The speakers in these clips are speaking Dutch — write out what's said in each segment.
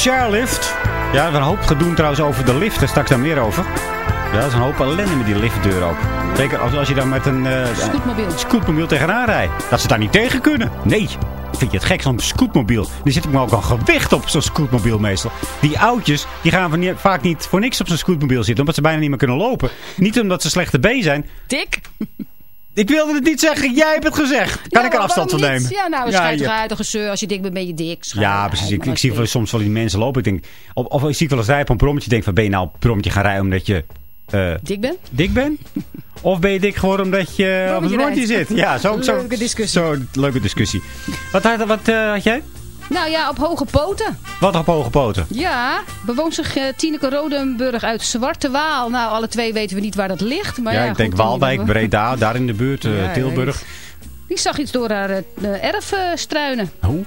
Chairlift. Ja, we hebben een hoop gedoen trouwens over de lift. Daar straks daar meer over. Ja, dat is een hoop ellende met die liftdeur ook. Zeker als, als je dan met een uh, scootmobiel. scootmobiel tegenaan rijdt. Dat ze daar niet tegen kunnen. Nee. Vind je het gek, zo'n scootmobiel? Er zit ook maar ook een gewicht op zo'n scootmobiel meestal. Die oudjes, die gaan van, vaak niet voor niks op zo'n scootmobiel zitten. Omdat ze bijna niet meer kunnen lopen. Niet omdat ze slechte B zijn. Dik? Ik wilde het niet zeggen, jij hebt het gezegd. Kan ik er afstand van nemen? Ja, nou, schijt ja, uit een gezeur. Als je dik bent, ben je dik. ja, precies. Ik, ik zie wel, soms wel die mensen lopen. Ik denk, of, of ik zie wel eens rijden op een brommetje. denk van, ben je nou op een brommetje gaan rijden omdat je... Uh, dik ben? Dik ben? Of ben je dik geworden omdat je op een rondje zit? Ja, zo, zo, leuke discussie. Zo, leuke discussie. Wat, had, wat uh, had jij? Nou ja, op hoge poten. Wat op hoge poten? Ja, bewoont zich uh, Tineke Rodenburg uit Zwarte Waal. Nou, alle twee weten we niet waar dat ligt. Maar ja, ja ik denk Waalwijk, Breda, daar in de buurt, uh, Tilburg. Die zag iets door haar uh, erf struinen. Hoe?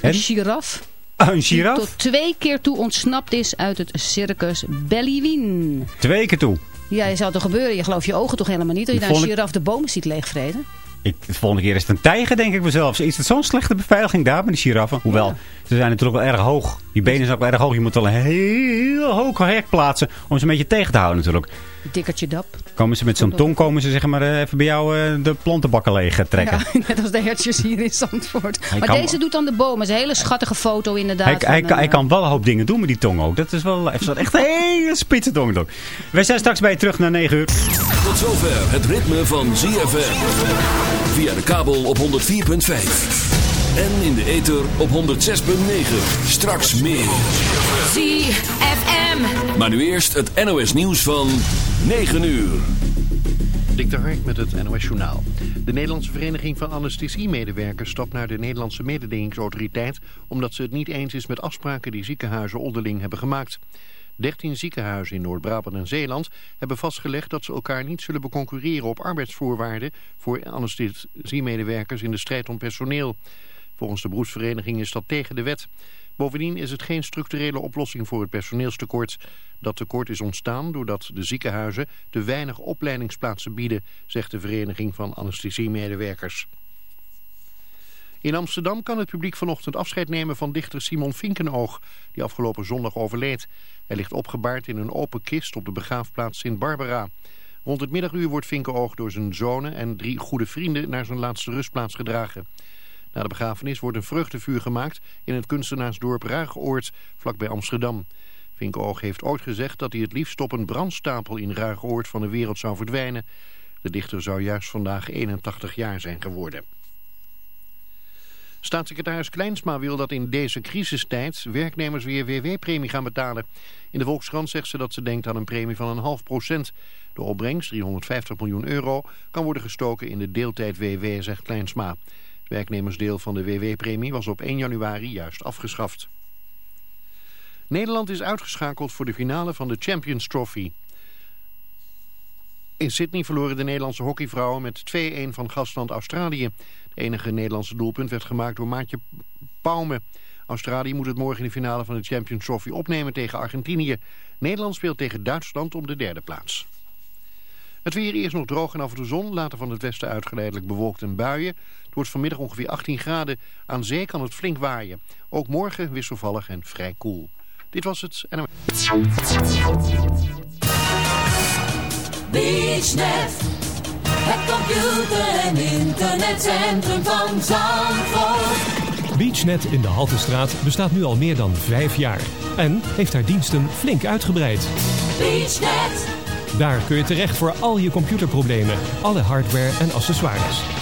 Een giraf. een giraf? Die tot twee keer toe ontsnapt is uit het circus Bellywien. Twee keer toe? Ja, je zou toch gebeuren? Je gelooft je ogen toch helemaal niet? Dat je daar een giraf de bomen ziet leegvreden? Ik, de volgende keer is het een tijger, denk ik mezelf. Is het zo'n slechte beveiliging daar met die giraffen? Hoewel, ze zijn natuurlijk wel erg hoog. Die benen zijn ook wel erg hoog. Je moet wel een heel hoog hek plaatsen om ze een beetje tegen te houden natuurlijk. Dikkertje dap. Komen ze met zo'n tong, komen ze zeg maar eh, even bij jou uh, de plantenbakken leeg eh, trekken. Ja, net als de hertjes hier in Zandvoort. maar deze doet dan de bomen. Dat is een hele schattige foto inderdaad. Hij, hij, kan, hij, kan wel een hoop dingen doen met die tong ook. Dat is wel echt een hele spitse tong ook. Wij zijn straks bij je terug naar 9 uur. Tot zover het ritme van ZFM. Via de kabel op 104.5. En in de ether op 106.9. Straks meer. ZFM. Maar nu eerst het NOS nieuws van 9 uur. Dik de Hark met het NOS Journaal. De Nederlandse Vereniging van Anesthesiemedewerkers stapt naar de Nederlandse mededingingsautoriteit... omdat ze het niet eens is met afspraken die ziekenhuizen onderling hebben gemaakt. 13 ziekenhuizen in Noord-Brabant en Zeeland hebben vastgelegd dat ze elkaar niet zullen beconcurreren op arbeidsvoorwaarden voor anesthesiemedewerkers in de strijd om personeel. Volgens de beroepsvereniging is dat tegen de wet. Bovendien is het geen structurele oplossing voor het personeelstekort. Dat tekort is ontstaan doordat de ziekenhuizen te weinig opleidingsplaatsen bieden, zegt de Vereniging van Anesthesiemedewerkers. In Amsterdam kan het publiek vanochtend afscheid nemen van dichter Simon Vinkenoog, die afgelopen zondag overleed. Hij ligt opgebaard in een open kist op de begraafplaats Sint Barbara. Rond het middaguur wordt Vinkenoog door zijn zonen en drie goede vrienden naar zijn laatste rustplaats gedragen. Na de begrafenis wordt een vreugdevuur gemaakt in het kunstenaarsdorp Ruigoord, vlakbij Amsterdam. Vinkenoog heeft ooit gezegd dat hij het liefst op een brandstapel in Ruigoord van de wereld zou verdwijnen. De dichter zou juist vandaag 81 jaar zijn geworden. Staatssecretaris Kleinsma wil dat in deze crisistijd werknemers weer WW-premie gaan betalen. In de Volkskrant zegt ze dat ze denkt aan een premie van een half procent. De opbrengst, 350 miljoen euro, kan worden gestoken in de deeltijd WW, zegt Kleinsma. Werknemersdeel van de WW-premie was op 1 januari juist afgeschaft. Nederland is uitgeschakeld voor de finale van de Champions Trophy. In Sydney verloren de Nederlandse hockeyvrouwen met 2-1 van gastland Australië. Het enige Nederlandse doelpunt werd gemaakt door Maatje Paume. Australië moet het morgen in de finale van de Champions Trophy opnemen tegen Argentinië. Nederland speelt tegen Duitsland om de derde plaats. Het weer eerst nog droog en af en toe zon, later van het westen uitgeleidelijk bewolkt en buien. Het wordt vanmiddag ongeveer 18 graden. Aan zee kan het flink waaien. Ook morgen wisselvallig en vrij koel. Dit was het. En... BeachNet, het computer- en internetcentrum van Zandvoort. BeachNet in de Haltestraat bestaat nu al meer dan vijf jaar en heeft haar diensten flink uitgebreid. BeachNet. Daar kun je terecht voor al je computerproblemen, alle hardware en accessoires.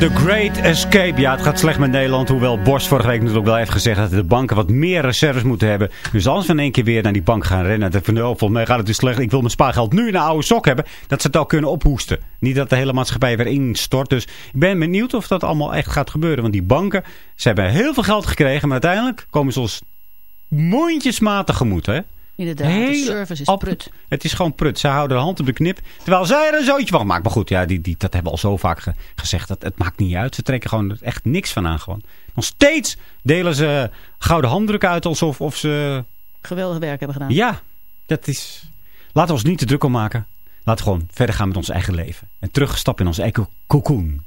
The Great Escape. Ja, het gaat slecht met Nederland. Hoewel Bos vorige week natuurlijk wel heeft gezegd dat de banken wat meer reserves moeten hebben. Dus als we in één keer weer naar die bank gaan rennen. Dat van, oh, volgens mij gaat het dus slecht. Ik wil mijn spaargeld nu in een oude sok hebben. Dat ze het al kunnen ophoesten. Niet dat de hele maatschappij weer instort. Dus ik ben benieuwd of dat allemaal echt gaat gebeuren. Want die banken, ze hebben heel veel geld gekregen. Maar uiteindelijk komen ze ons mondjesmatig tegemoet, hè? Inderdaad, de Hele service is prut. Het is gewoon prut. Ze houden de hand op de knip. Terwijl zij er een zootje van maken. Maar goed, ja, die, die, dat hebben we al zo vaak ge- gezegd. Dat, het maakt niet uit. Ze trekken gewoon echt niks van aan. Gewoon. Nog steeds delen ze gouden handdrukken uit alsof of ze... Geweldig werk hebben gedaan. Ja, dat is... Laten we ons niet te druk om maken. Laten we gewoon verder gaan met ons eigen leven. En terugstappen in onze eigen cocoon.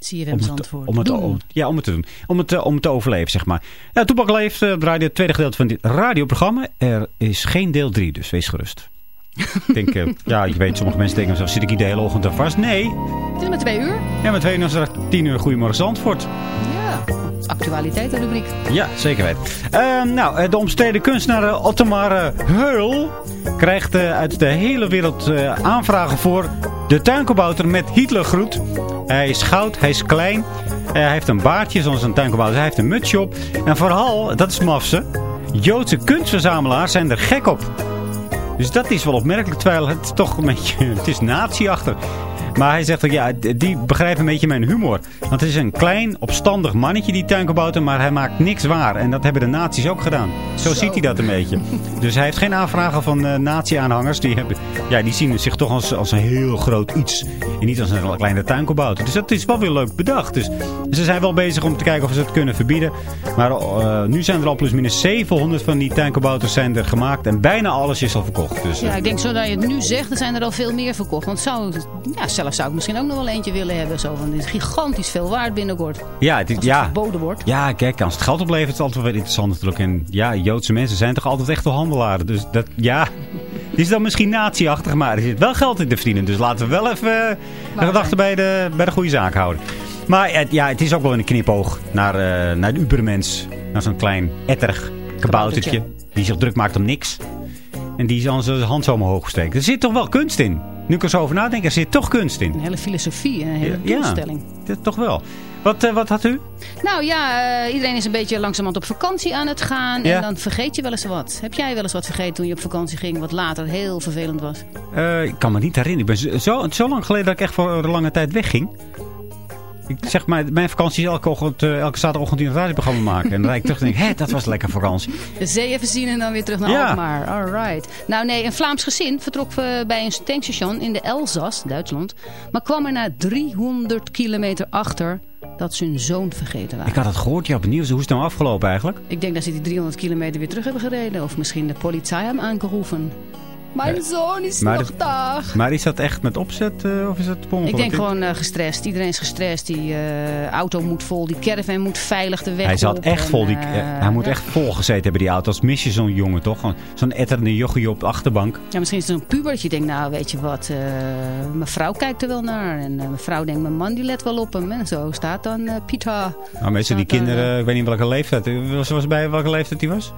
CFM Om het, Zandvoort. om, het, om- ja, om het te doen. Om het, eh, om het te overleven, zeg maar. Ja, Toepak leeft, uh, draait het tweede gedeelte van dit radioprogramma. Er is geen deel 3, dus wees gerust. Ik denk, eh, ja, je weet, sommige mensen denken zo, zit ik hier de hele ochtend aan vast? Nee. Het is maar twee uur. Ja, met twee uur, straks tien uur, Goedemorgen Zandvoort. Ja, actualiteitenrubriek. Ja, zeker weten. Ehm, nou, eh, de omstreden kunstenaar eh, Ottomar eh, Heul krijgt uit de hele wereld aanvragen voor de tuinkabouter met Hitlergroet. Hij is goud, hij is klein, hij heeft een baardje zoals een tuinkabouter, hij heeft een mutsje op. En vooral, dat is mafse, Joodse kunstverzamelaars zijn er gek op. Dus dat is wel opmerkelijk, terwijl het toch een beetje, het is nazi-achtig. Maar hij zegt ook, ja, die begrijpen een beetje mijn humor. Want het is een klein, opstandig mannetje, die tuinkabouter, maar hij maakt niks waar. En dat hebben de nazi's ook gedaan. Zo, Zo. ziet hij dat een beetje. Dus hij heeft geen aanvragen van eh nazi-aanhangers. Die, hebben, ja, die zien zich toch als, als een heel groot iets. En niet als een kleine tuinkabouter. Dus dat is wel weer leuk bedacht. Dus ze zijn wel bezig om te kijken of ze het kunnen verbieden. Maar eh, nu zijn er al plusminus 700 van die tuinkabouters zijn er gemaakt. En bijna alles is al verkocht. Dus, eh, Ja, ik denk zo dat je het nu zegt, dan zijn er al veel meer verkocht. Want zou, ja, zelf zou ik misschien ook nog wel eentje willen hebben. Zo, want het is gigantisch veel waard binnenkort. ja, het is, Als het ja. verboden wordt. Ja, kijk, als het geld oplevert, is het altijd wel weer interessant natuurlijk. En ja, Joodse mensen zijn toch altijd echt wel handelaren. Dus dat, ja, het is dan misschien nazi-achtig, maar er zit wel geld in te verdienen. Dus laten we wel even de gedachten bij de, bij de goede zaak houden. Maar eh, ja, het is ook wel een knipoog naar, eh, naar de ubermens. Naar zo'n klein etterig kaboutertje. Kaboutertje. Die zich druk maakt om niks. En die dan zijn hand zo omhoog steekt. Er zit toch wel kunst in. Nu ik er zo over nadenk, er zit toch kunst in. Een hele filosofie, een hele Ja, doelstelling. toch wel. Wat, eh, wat had u? Nou ja, eh, iedereen is een beetje langzamerhand op vakantie aan het gaan. Ja. En dan vergeet je wel eens wat. Heb jij wel eens wat vergeten toen je op vakantie ging, wat later heel vervelend was? Eh, ik kan me niet herinneren. Ik ben zo, zo lang geleden dat ik echt voor een lange tijd wegging. Ik zeg maar, mijn vakantie is elke, ochtend, eh, elke zaterdagochtend het radioprogramma maken. En dan rijd ik terug en denk, hé, dat was lekker vakantie. De zee even zien en dan weer terug naar Ja. Alkmaar. Alright. Nou nee, een Vlaams gezin vertrok eh, bij een tankstation in de Elzas, Duitsland. Maar kwam er na 300 kilometer achter dat ze hun zoon vergeten waren. Ik had het gehoord, ja, op het nieuws. Hoe is het nou afgelopen eigenlijk? Ik denk dat ze die 300 kilometer weer terug hebben gereden. Of misschien de politie hem aangeroepen. Mijn zoon is maar nog dat- daar. Maar is dat echt met opzet eh, of is dat per Ik denk gewoon eh, gestrest. Iedereen is gestrest. Die eh, auto moet vol. Die caravan moet veilig de weg Hij zat op. echt En, vol. Die, hij moet ja. echt vol gezeten hebben, die auto. Als mis je zo'n jongen toch? Gewoon Zo'n etterende jochie op de achterbank. Ja, misschien is het een pubertje. Die denkt, nou weet je wat, eh, mijn vrouw kijkt er wel naar. En eh, mijn vrouw denkt, mijn man die let wel op hem. En zo staat dan eh Pieter. Nou, meestal die daar, kinderen, ik weet niet welke leeftijd. Was, was bij welke leeftijd die was?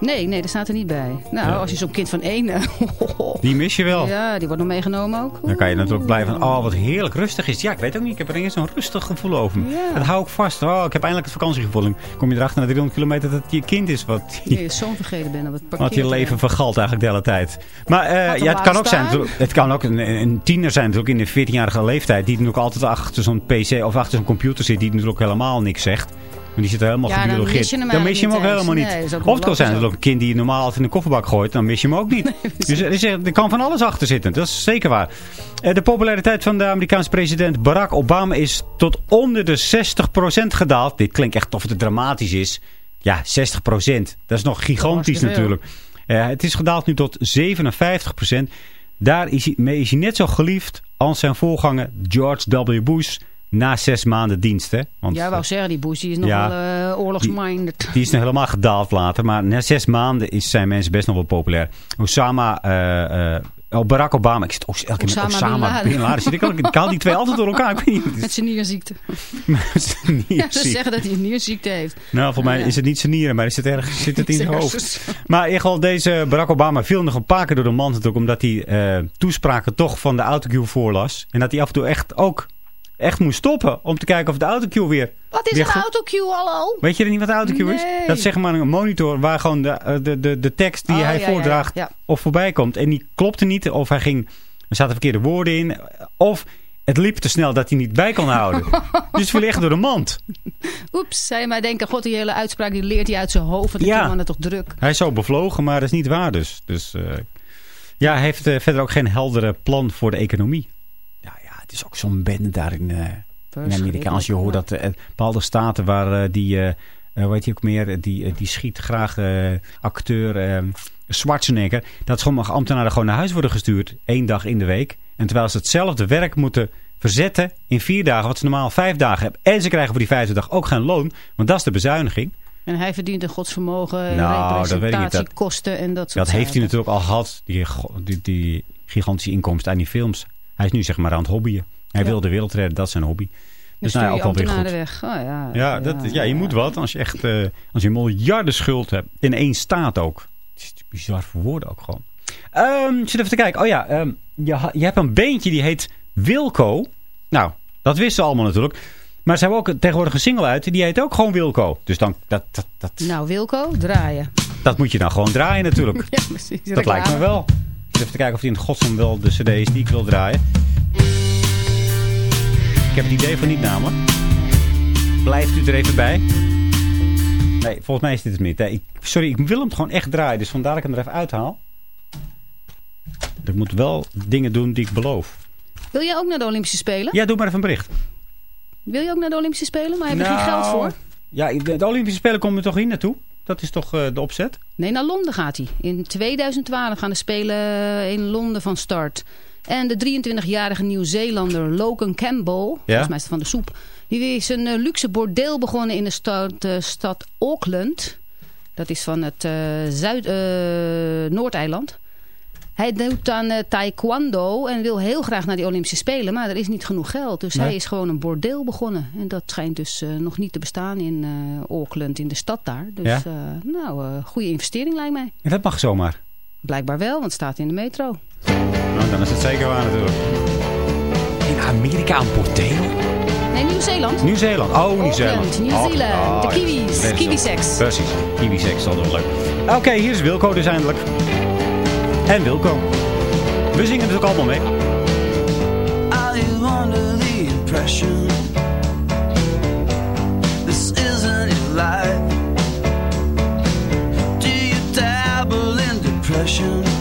Nee, nee, dat staat er niet bij. Nou, Ja. als je zo'n kind van één... Die mis je wel. ja, die wordt nog meegenomen ook. Dan kan je natuurlijk blijven van, oh wat heerlijk rustig is. Ja, ik weet ook niet, ik heb er ineens zo'n rustig gevoel over me. Ja. Dat hou ik vast. Oh, ik heb eindelijk het vakantiegevoel. Kom je erachter na 300 kilometer dat het je kind is wat, Je je zoon vergeten bent wat je leven vergalt eigenlijk de hele tijd. Maar eh, ja, het kan ook zijn, staan. het kan ook een, een tiener zijn natuurlijk in de 14-jarige leeftijd. Die natuurlijk altijd achter zo'n pc of achter zo'n computer zit. Die natuurlijk helemaal niks zegt. Die zit helemaal Ja, dan gebiologeerd. mis je hem Dan mis je hem ook helemaal niet. Nee, ook of het kan zijn dat ook een kind die je normaal altijd in de kofferbak gooit. Dan mis je hem ook niet. dus er, is, er kan van alles achter zitten. Dat is zeker waar. Eh, De populariteit van de Amerikaanse president Barack Obama is tot onder de 60% gedaald. Dit klinkt echt of het dramatisch is. Ja, 60%. Dat is nog gigantisch natuurlijk. Eh, het is gedaald nu tot 57%. Daar is hij, mee is hij net zo geliefd als zijn voorganger George W. Bush na zes maanden dienst. Hè? Want, Ja, wou zeggen, die Bush die is nog Ja. wel eh, oorlogsminded. die is nog helemaal gedaald later. Maar na zes maanden is, zijn mensen best nog wel populair. Osama... eh, eh, oh, Barack Obama. Ik zit ook elke keer met Osama Bin Laden. Zit ik, ook- ik haal die twee altijd door elkaar. Ik weet niet. Met zijn nierziekte. Het is niet Ja, ze zeggen dat hij een nierziekte heeft. Nou, voor mij ja. is het niet zijn nieren, maar is het ergens, zit het in zijn hoofd. Maar in ieder geval, deze Barack Obama viel nog een paar keer door de mand natuurlijk, omdat hij eh, toespraken toch van de autocue voorlas. En dat hij af en toe echt ook echt moest stoppen om te kijken of de autocue weer... Wat is weer een autocue, hallo? Weet je niet wat de autocue is? Dat is zeg maar een monitor waar gewoon de, eh, de, de, de tekst die Oh, hij ja, voordraagt ja. of voorbij komt. En die klopte niet of hij ging, er zaten verkeerde woorden in. Of het liep te snel dat hij niet bij kon houden. dus viel echt door de mand. Oeps, zei maar denken, god, die hele uitspraak die leert hij uit zijn hoofd. Want Ja. man het toch druk. Hij is zo bevlogen, maar dat is niet waar dus. Dus eh, ja, hij heeft eh, verder ook geen heldere plan voor de economie. Het is ook zo'n bende daar in, eh, in Amerika. Als je hoort dat eh, bepaalde staten waar eh, die, heet hij ook meer, die, die schiet graag acteur eh, Schwarzenegger. Dat sommige ambtenaren gewoon naar huis worden gestuurd. één dag in de week. En terwijl ze hetzelfde werk moeten verzetten in vier dagen, wat ze normaal vijf dagen hebben. En ze krijgen voor die vijfde dag ook geen loon, want dat is de bezuiniging. En hij verdient een godsvermogen, Nou, dat weet ik niet. Dat- representatiekosten en dat soort Dat heeft hij natuurlijk al gehad, die, die, die gigantische inkomsten aan die films. Hij is nu zeg maar aan het hobbyen. Hij wil de wereld redden, dat is zijn hobby. Dus nou ja, ook wel weer ambtenaren goed. weg. Oh, ja, Ja, dat, ja, je moet wat als je echt eh, als je miljarden schuld hebt. In één staat ook. Het is bizar voor woorden ook gewoon. Ik zit even te kijken. Oh ja, ehm, je, je hebt een beentje die heet Wilco. Nou, dat wisten ze allemaal natuurlijk. Maar ze hebben ook tegenwoordig een single uit. Die heet ook gewoon Wilco. Dus dan, dat, dat, dat, Nou, Wilco, draaien. dat moet je dan gewoon draaien natuurlijk. Ja, precies. Dat lijkt me wel. Even te kijken of die in godsnaam wel de cd is die ik wil draaien. Ik heb het idee van niet namelijk. Blijft u er even bij? Nee, volgens mij is dit het niet. Nee, ik, sorry, ik wil hem gewoon echt draaien. Dus vandaar dat ik hem er even uithaal. Ik moet wel dingen doen die ik beloof. Wil jij ook naar de Olympische Spelen? Ja, doe maar even een bericht. Wil je ook naar de Olympische Spelen? Maar heb je geen Nou, geld voor? Ja, de, de Olympische Spelen komen er toch hier naartoe? Dat is toch eh, de opzet? Nee, naar Londen gaat hij. In 2012 gaan de Spelen in Londen van start. En de 23-jarige Nieuw-Zeelander Logan Campbell, volgens mij is het van de soep, die is een eh, luxe bordeel begonnen in de stad, eh, stad Auckland. Dat is van het eh, Zuid, eh, Noordeiland. Hij doet aan eh, taekwondo en wil heel graag naar die Olympische Spelen, maar er is niet genoeg geld. Dus Nee. hij is gewoon een bordeel begonnen. En dat schijnt dus eh, nog niet te bestaan in eh, Auckland, in de stad daar. Dus Ja. eh, nou, eh goede investering lijkt mij. En dat mag zomaar. Blijkbaar wel, want het staat in de metro. Nou, dan is het zeker waar natuurlijk. In Amerika een bordeel? Nee, Nieuw-Zeeland. Nieuw-Zeeland. Oh, Nieuw-Zeeland. Nieuw-Zeeland. Oh, de kiwis. ja. Kiwi-seks. Precies. Kiwi-seks, dat is wel leuk. Oké, hier is Wilco dus eindelijk. En Wilco. We zingen natuurlijk allemaal mee. You under the impression this isn't your life? Do you dabble in depression?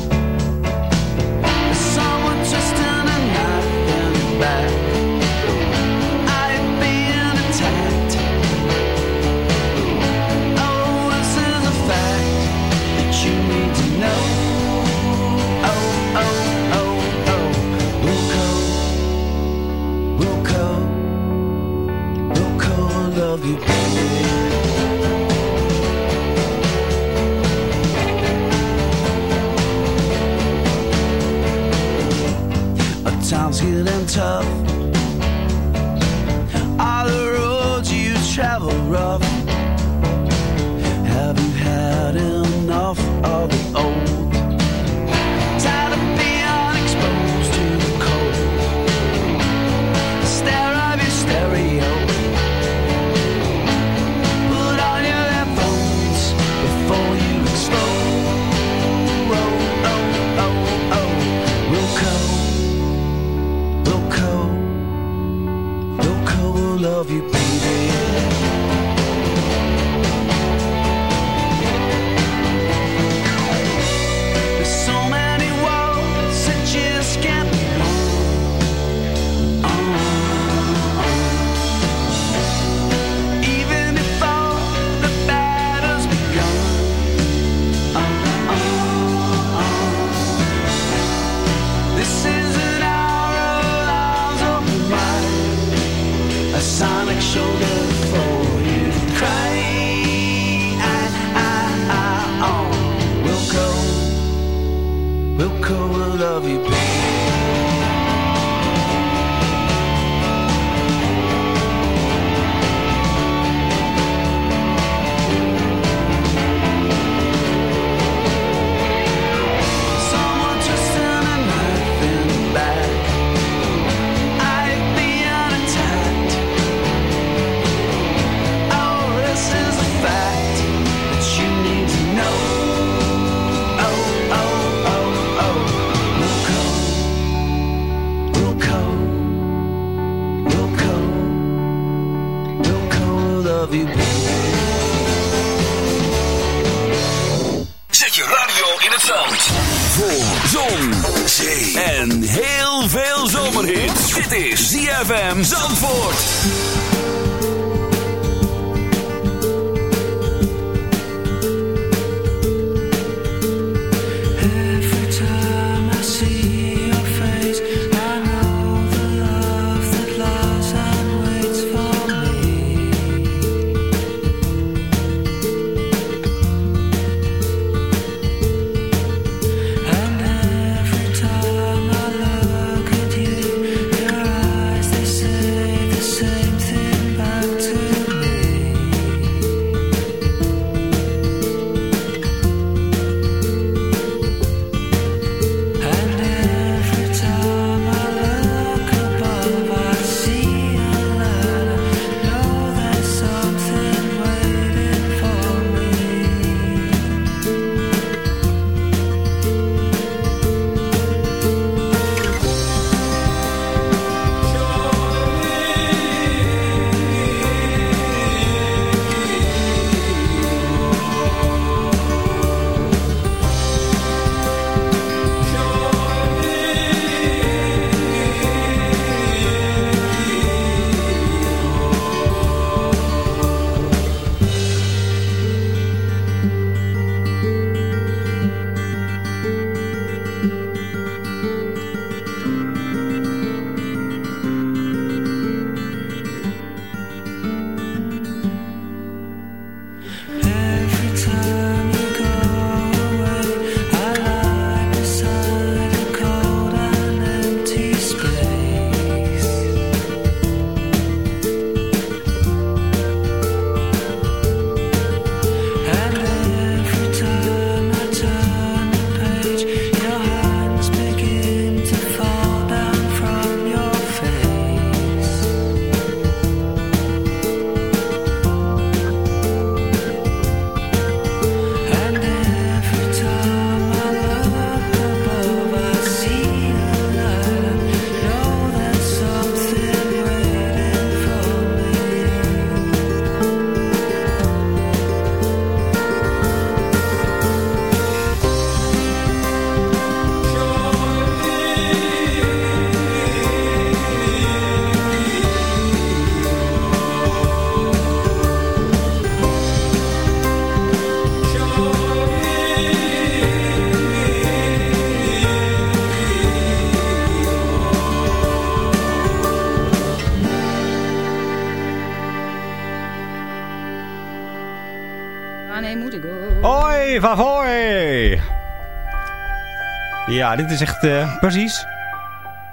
Ja, dit is echt eh, precies.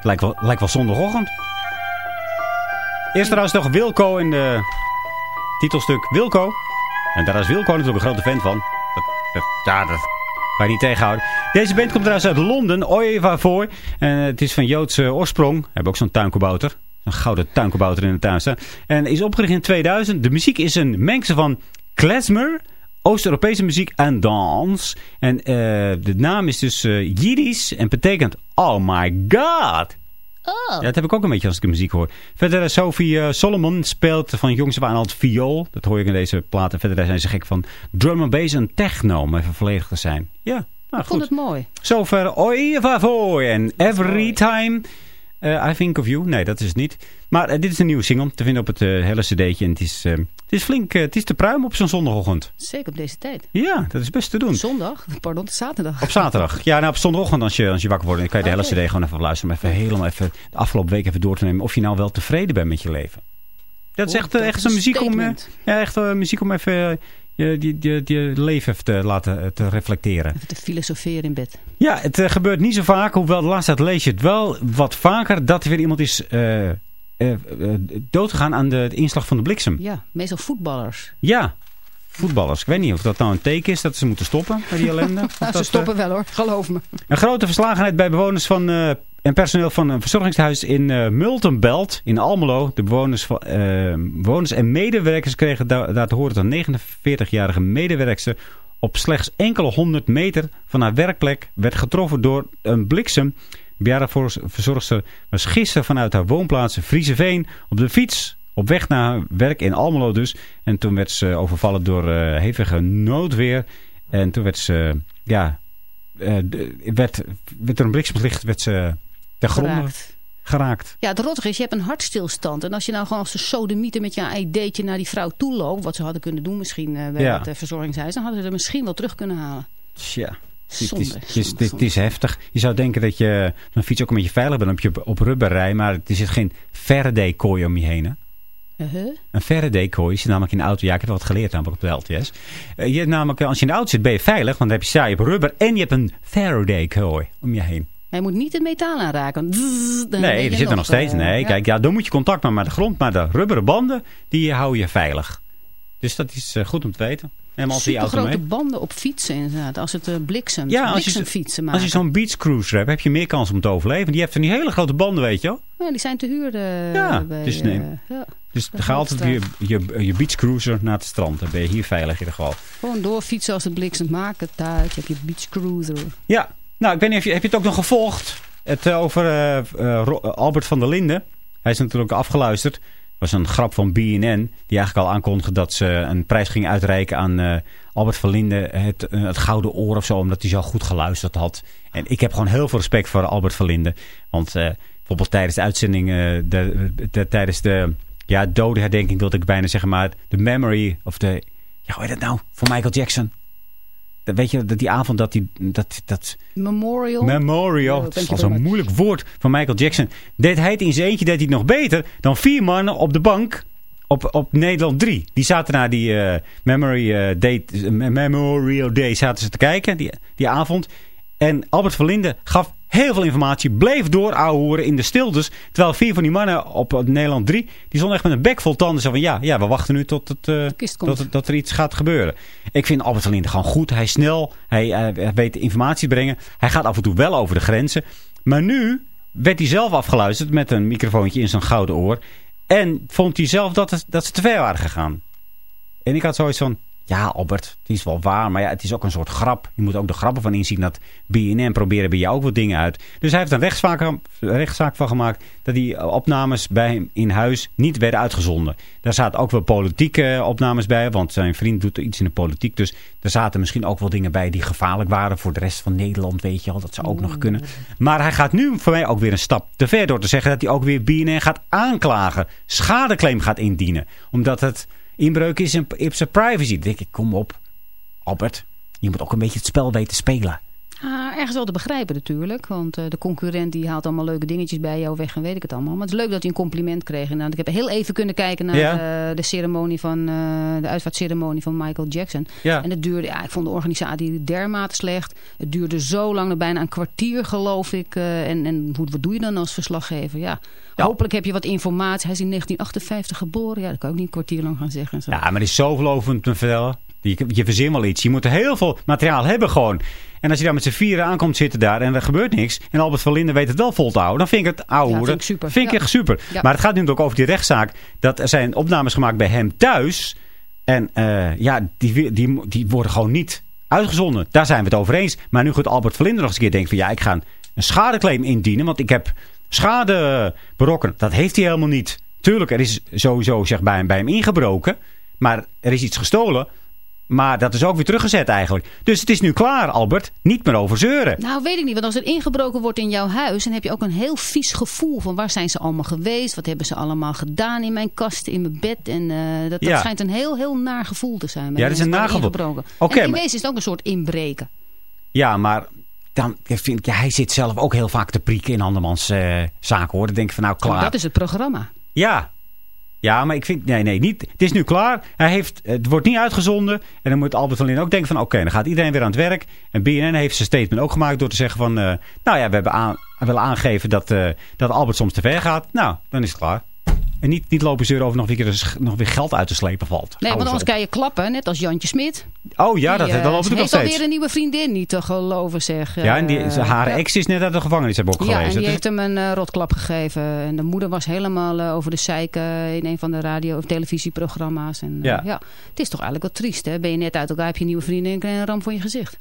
Lijkt wel, lijkt wel zondagochtend. Eerst trouwens nog Wilco in de titelstuk Wilco. En daar is Wilco natuurlijk een grote fan van. Dat, dat, ja, dat kan je niet tegenhouden. Deze band komt trouwens uit Londen, Oi voor. En het is van Joodse oorsprong. We hebben ook zo'n tuinkabouter. Een gouden tuinkabouter in de tuin staan. En is opgericht in 2000. De muziek is een mengsel van klezmer, Oost-Europese muziek en dans. En eh, de naam is dus eh Jiddisch en betekent Oh my God. Oh. Ja, dat heb ik ook een beetje als ik de muziek hoor. Verder, eh, Sophie Solomon speelt van jongs af aan viool. Dat hoor ik in deze platen. Verder zijn ze gek van drum and bass en techno, om even volledig te zijn. Ja, nou ik vond het mooi. Zover Oi Vavoy en Every Time eh, I Think of You. Nee, dat is het niet. Maar eh, dit is een nieuwe single te vinden op het eh, hele cd'tje. En het is, het is flink, het is te pruim op zo'n zondagochtend. Zeker op deze tijd. Ja, dat is best te doen. Zondag? Pardon, zaterdag. Op zaterdag. Ja, nou op zondagochtend als je, als je wakker wordt. Dan kan je de hele Oké. cd gewoon even luisteren. Om even helemaal even de afgelopen week even door te nemen. Of je nou wel tevreden bent met je leven. Dat is echt, dat echt is een muziek om, ja, echt, muziek om even je, die, die leven even te laten eh, te reflecteren. Even te filosoferen in bed. Ja, het eh, gebeurt niet zo vaak. Hoewel de laatste tijd lees je het wel wat vaker. Dat er weer iemand is eh, eh, doodgegaan aan de, de inslag van de bliksem. Ja, meestal voetballers. Ja, voetballers. Ik weet niet of dat nou een teken is dat ze moeten stoppen met die ellende. Dat, Ze stoppen wel hoor, geloof me. Een grote verslagenheid bij bewoners van, en personeel van een verzorgingshuis in eh Multenbelt in Almelo. De bewoners, van, eh, bewoners en medewerkers kregen daar, te horen dat een 49-jarige medewerkster op slechts enkele honderd meter van haar werkplek werd getroffen door een bliksem. Bejaardenverzorgster was gisteren vanuit haar woonplaats Frieseveen op de fiets Op weg naar werk in Almelo dus. En toen werd ze overvallen door eh, hevige noodweer. En toen werd ze, ja, de- werd, werd er een bliksemslicht werd ze gronde Geraakt. geraakt. Ja, het rottige is, je hebt een hartstilstand. En als je nou gewoon als de sodemieter met je ID'tje naar die vrouw toe loopt... wat ze hadden kunnen doen misschien eh, bij Ja. het uh, verzorgingshuis... dan hadden ze er misschien wel terug kunnen halen. Tja. Het Zonde, is, het, is, zonde, dit- het is heftig. Je zou denken dat je een fiets ook een beetje veilig bent op, je, op rubber rijden. Maar er zit geen Faraday-kooi om je heen. Hè? Uh-huh. Een Faraday-kooi zit namelijk in de auto. Ja, ik heb wat geleerd namelijk op de LTS. Eh, je hebt namelijk, als je in de auto zit, ben je veilig. Want dan heb je saai op rubber. En je hebt een Faraday-kooi om je heen. Hij moet niet het metaal aanraken. Nee, die zit er nog steeds. eh, Nee, ja. kijk, ja, dan moet je contact maken met de grond. Maar de rubberen banden, die hou je veilig. Dus dat is eh, goed om te weten. Neem altijd die mee. banden op fietsen inderdaad. Als het uh, bliksemt. Ja, als je, Bliksemfietsen als je maken. zo'n beachcruiser hebt, heb je meer kans om te overleven. Die heeft van die hele grote banden, weet je wel. Ja, die zijn te huur eh, Ja, bij... dus nee. ja. Dus ga altijd je, je, je beachcruiser naar het strand. Dan ben je hier veilig in ieder geval. Gewoon doorfietsen als het bliksemt. Het uit. Je hebt je beachcruiser. Ja, nou, ik weet niet of je, heb je het ook nog gevolgd? Het eh, over eh, eh, Albert van der Linden. Hij is natuurlijk afgeluisterd. Was een grap van BNN. Die eigenlijk al aankondigde dat ze een prijs ging uitreiken aan Albert van Linden. Het, het Gouden Oor of zo. Omdat hij zo goed geluisterd had. En ik heb gewoon heel veel respect voor Albert van Linden. Want bijvoorbeeld tijdens de uitzending. de, de- tijdens de ja, dodenherdenking wilde ik bijna zeggen. Maar de memory of de... Ja, hoe heet dat nou? Van Michael Jackson. Dat, weet je, dat die avond dat hij... Dat, dat, Memorial. Memorial. Oh, dat is al zo'n moeilijk woord van Michael Jackson. Deed hij het in zijn eentje deed hij het nog beter dan vier mannen op de bank op, op Nederland 3. Die zaten naar die eh, memory, eh, date, eh, Memorial Day zaten ze te kijken die, die avond. En Albert van Linden gaf heel veel informatie. Bleef door ouwehoeren in de stiltes. Terwijl vier van die mannen op Nederland 3... die stonden echt met een bek vol tanden. Zo van ja, ja we wachten nu tot het, eh, komt. dat, er iets gaat gebeuren. Ik vind Albert van Linden gewoon goed. Hij is snel. Hij, eh, hij weet informatie te brengen. Hij gaat af en toe wel over de grenzen. Maar nu werd hij zelf afgeluisterd met een microfoontje in zijn gouden oor. En vond hij zelf dat, het, dat ze te ver waren gegaan. En ik had zoiets van... Ja, Albert, het is wel waar, maar ja, het is ook een soort grap. Je moet ook de grappen van inzien dat BNN proberen bij jou ook wat dingen uit. Dus hij heeft een rechtszaak, rechtszaak van gemaakt dat die opnames bij hem in huis niet werden uitgezonden. Daar zaten ook wel politieke opnames bij, want zijn vriend doet iets in de politiek. Dus er zaten misschien ook wel dingen bij die gevaarlijk waren voor de rest van Nederland, weet je wel. Dat zou ook nog kunnen. Maar hij gaat nu voor mij ook weer een stap te ver door te zeggen dat hij ook weer BNN gaat aanklagen. Schadeclaim gaat indienen. Omdat het inbreuk is in, zijn privacy. Denk ik, kom op. Albert, je moet ook een beetje het spel weten spelen. Ah, ergens wel te begrijpen natuurlijk. Want eh, de concurrent die haalt allemaal leuke dingetjes bij jou weg en weet ik het allemaal. Maar het is leuk dat hij een compliment kreeg. En ik heb heel even kunnen kijken naar Ja. eh, de ceremonie van eh, de uitvaartceremonie van Michael Jackson. Ja. En het duurde, ja, ik vond de organisatie dermate slecht. Het duurde zo lang, bijna een kwartier geloof ik. en en hoe, wat doe je dan als verslaggever? Ja. Hopelijk heb je wat informatie. Hij is in 1958 geboren. Ja, dat kan ik niet een kwartier lang gaan zeggen. Zo. Ja, maar er is zoveel over te vertellen. Je, je verzint wel iets. Je moet heel veel materiaal hebben gewoon. En als je daar met z'n vieren aankomt zitten daar en er gebeurt niks. En Albert van Linden weet het wel vol te houden. Dan vind ik het ouwe Ja, vind ik super. Vind ik echt super. Maar het gaat nu ook over die rechtszaak. Dat er zijn opnames gemaakt bij hem thuis. En eh, ja, die, die, die worden gewoon niet uitgezonden. Daar zijn we het over eens. Maar nu gaat Albert van Linden nog eens een keer denken van... Ja, ik ga een, schadeclaim indienen. Want ik heb schade berokkend. Dat heeft hij helemaal niet. Tuurlijk, er is sowieso zeg, bij, hem, bij hem ingebroken. Maar er is iets gestolen. Maar dat is ook weer teruggezet eigenlijk. Dus het is nu klaar, Albert. Niet meer over zeuren. Nou, weet ik niet. Want als er ingebroken wordt in jouw huis... dan heb je ook een heel vies gevoel van waar zijn ze allemaal geweest? Wat hebben ze allemaal gedaan in mijn kast, in mijn bed? En eh, dat, dat Ja. schijnt een heel, heel naar gevoel te zijn. Ja, dat is een nagevoel. ingebroken. Oké, en in maar- wezen is het ook een soort inbreken. Ja, maar dan vind ik... Ja, hij zit zelf ook heel vaak te prieken in andermans eh, zaken hoor. Dan denk ik van nou Maar klaar. dat is het programma. Ja. Ja, maar ik vind... Nee, nee, niet. Het is nu klaar. Hij heeft, het wordt niet uitgezonden. En dan moet Albert Linden ook denken van... Oké, dan gaat iedereen weer aan het werk. En BNN heeft zijn statement ook gemaakt door te zeggen van... eh, nou ja, we hebben aan, willen aangeven dat, eh, dat Albert soms te ver gaat. Nou, dan is het klaar. En niet, niet lopen zeuren over nog weer, nog weer geld uit te slepen valt. Nee, want anders kan je klappen, net als Jantje Smit. Oh ja, dat, Die, eh, dat loopt ze ook nog steeds. alweer een nieuwe vriendin, niet te geloven zeg. Ja, en die, Eh, haar ja. ex is net uit de gevangenis, heb ik ook Ja, gelezen. en die heeft hem een eh, rotklap gegeven. En de moeder was helemaal eh, over de zeiken in een van de radio- of televisieprogramma's. En, eh, Ja. ja. Het is toch eigenlijk wat triest, hè? Ben je net uit elkaar, heb je een nieuwe vriendin en krijg je een ram voor je gezicht.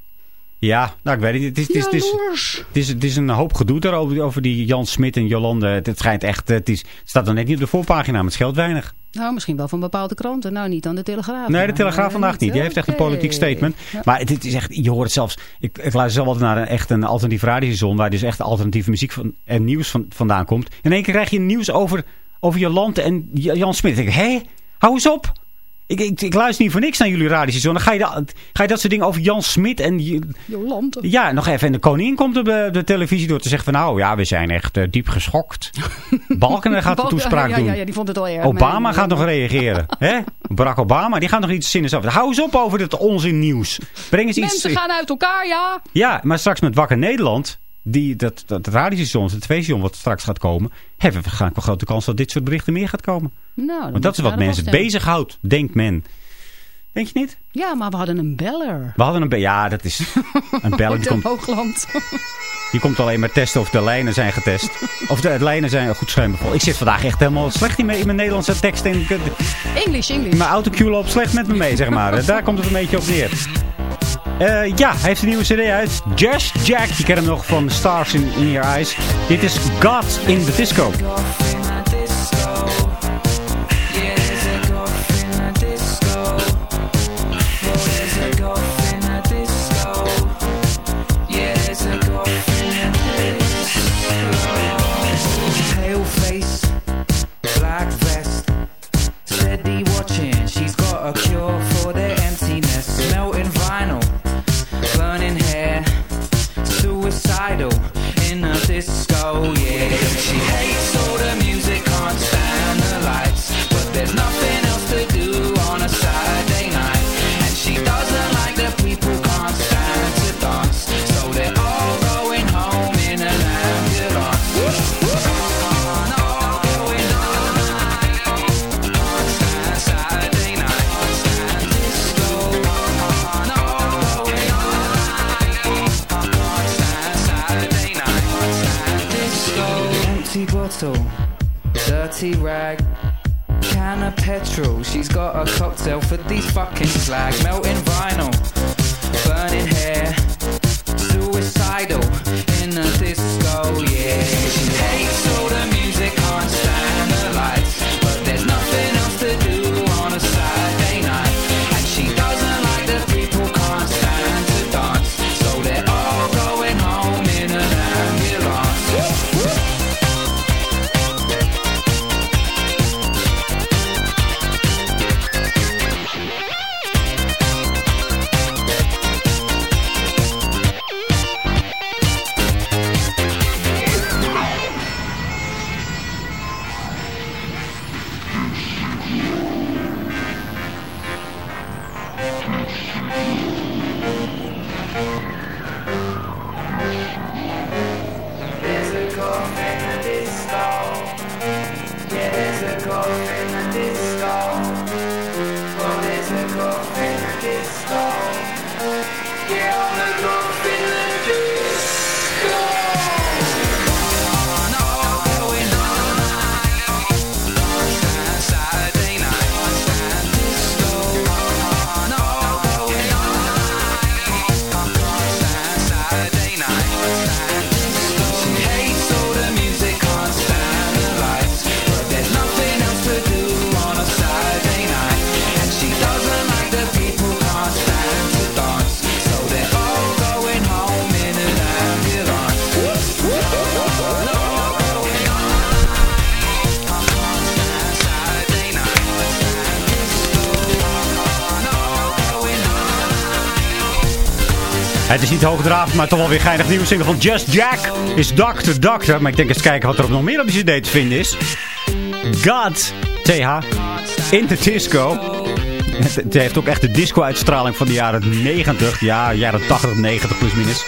Ja, nou ik weet het niet. Het is, het is, het is, het is, het is een hoop gedoe daarover over die Jan Smit en Jolande. Het, schijnt echt, het, is, het staat er net niet op de voorpagina, maar het scheelt weinig. Nou, misschien wel van bepaalde kranten. Nou, niet aan de Telegraaf. Nee, de Telegraaf vandaag niet. Die heeft echt een politiek statement. Ja. Maar het, het is echt, je hoort het zelfs. Ik, ik luister zelf altijd naar een, echt een alternatief radiostation. Waar dus echt alternatieve muziek van, en nieuws van, vandaan komt. In één keer krijg je nieuws over, over Jolante en Jan Smit. Ik denk, hé, hou eens op. Ik, ik, ik luister niet voor niks naar jullie radiostation. Dan ga je, dat, ga je dat soort dingen over Jan Smit en... Jolante. Ja, nog even. En de koningin komt op de, de televisie door te zeggen van... Nou ja, we zijn echt eh, diep geschokt. Balkenende gaat een Balken- toespraak ja, doen. Ja, ja, die vond het al erg. Obama maar- gaat nog reageren. hè? Barack Obama, die gaat nog iets zinnigs over. Hou eens op over dit onzin nieuws. Breng eens iets... Mensen gaan uit elkaar, ja. Ja, maar straks met Wakker Nederland... Die, dat, dat radiostation, het tv-station wat straks gaat komen... hebben we waarschijnlijk wel grote kans dat dit soort berichten meer gaat komen. Nou, Want dat is wat mensen bezighoudt, denkt men. Denk je niet? Ja, maar we hadden een beller. We hadden een... be- Ja, dat is... Een beller die komt, Hoogland. die komt alleen maar testen of de lijnen zijn getest. Of de, de lijnen zijn goed schuimbevol. Ik zit vandaag echt helemaal slecht in mijn, in mijn Nederlandse tekst. En, English, English. mijn autocue loopt slecht met me mee, zeg maar. Daar komt het een beetje op neer. Eh, ja, hij heeft een nieuwe cd uit. Just Jack. Je kent hem nog van Stars in, in Your Eyes. Dit is God in the Disco. Hoogdravend, maar toch wel weer geinig nieuwe single van Just Jack. Is Dr. Doctor. Maar ik denk eens kijken wat er nog meer op die cd te vinden is. God, TH, in disco. Het, heeft ook echt de disco-uitstraling van de jaren 90. Ja, jaren 80, 90 plus minus.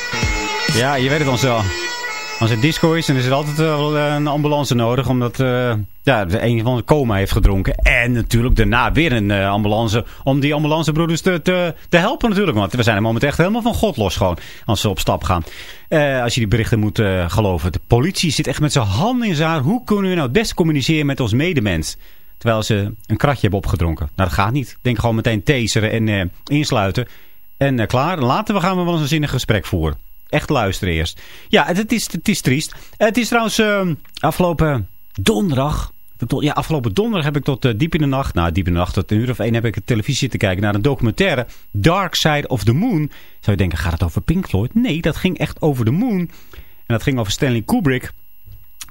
Ja, je weet het dan zo. Als het disco is, dan is er altijd wel eh, een ambulance nodig. Omdat eh, ja, een van de coma heeft gedronken. En natuurlijk daarna weer een eh, ambulance. Om die ambulancebroeders te, te, helpen natuurlijk. Want we zijn er momenteel echt helemaal van God los gewoon. Als ze op stap gaan. Eh, als je die berichten moet eh, geloven. De politie zit echt met zijn handen in zijn haar. Hoe kunnen we nou het best communiceren met ons medemens? Terwijl ze een kratje hebben opgedronken. Nou, dat gaat niet. Denk gewoon meteen taseren en insluiten. En klaar. Later we gaan we wel eens een zinnig gesprek voeren. Echt luisteren eerst. Ja, het, het is, het is triest. Het is trouwens eh, afgelopen donderdag ja, afgelopen donderdag heb ik tot eh, diep in de nacht, nou diep in de nacht, tot een uur of één heb ik de televisie zitten kijken naar een documentaire, Dark Side of the Moon. Zou je denken, gaat het over Pink Floyd? Nee, dat ging echt over de Moon. En dat ging over Stanley Kubrick.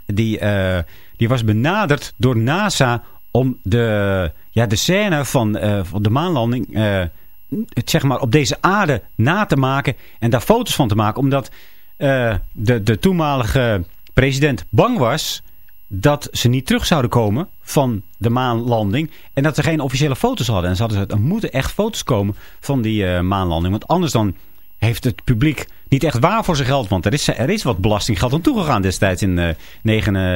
Die, eh, die was benaderd door NASA om de, ja, de scène van, eh, van de maanlanding zeg maar, op deze aarde na te maken en daar foto's van te maken. Omdat de, de toenmalige president bang was dat ze niet terug zouden komen van de maanlanding. En dat ze geen officiële foto's hadden. En ze hadden gezegd, er moeten echt foto's komen van die eh, maanlanding. Want anders dan heeft het publiek niet echt waar voor zijn geld. Want er is, er is wat belastinggeld aan toegegaan destijds in eh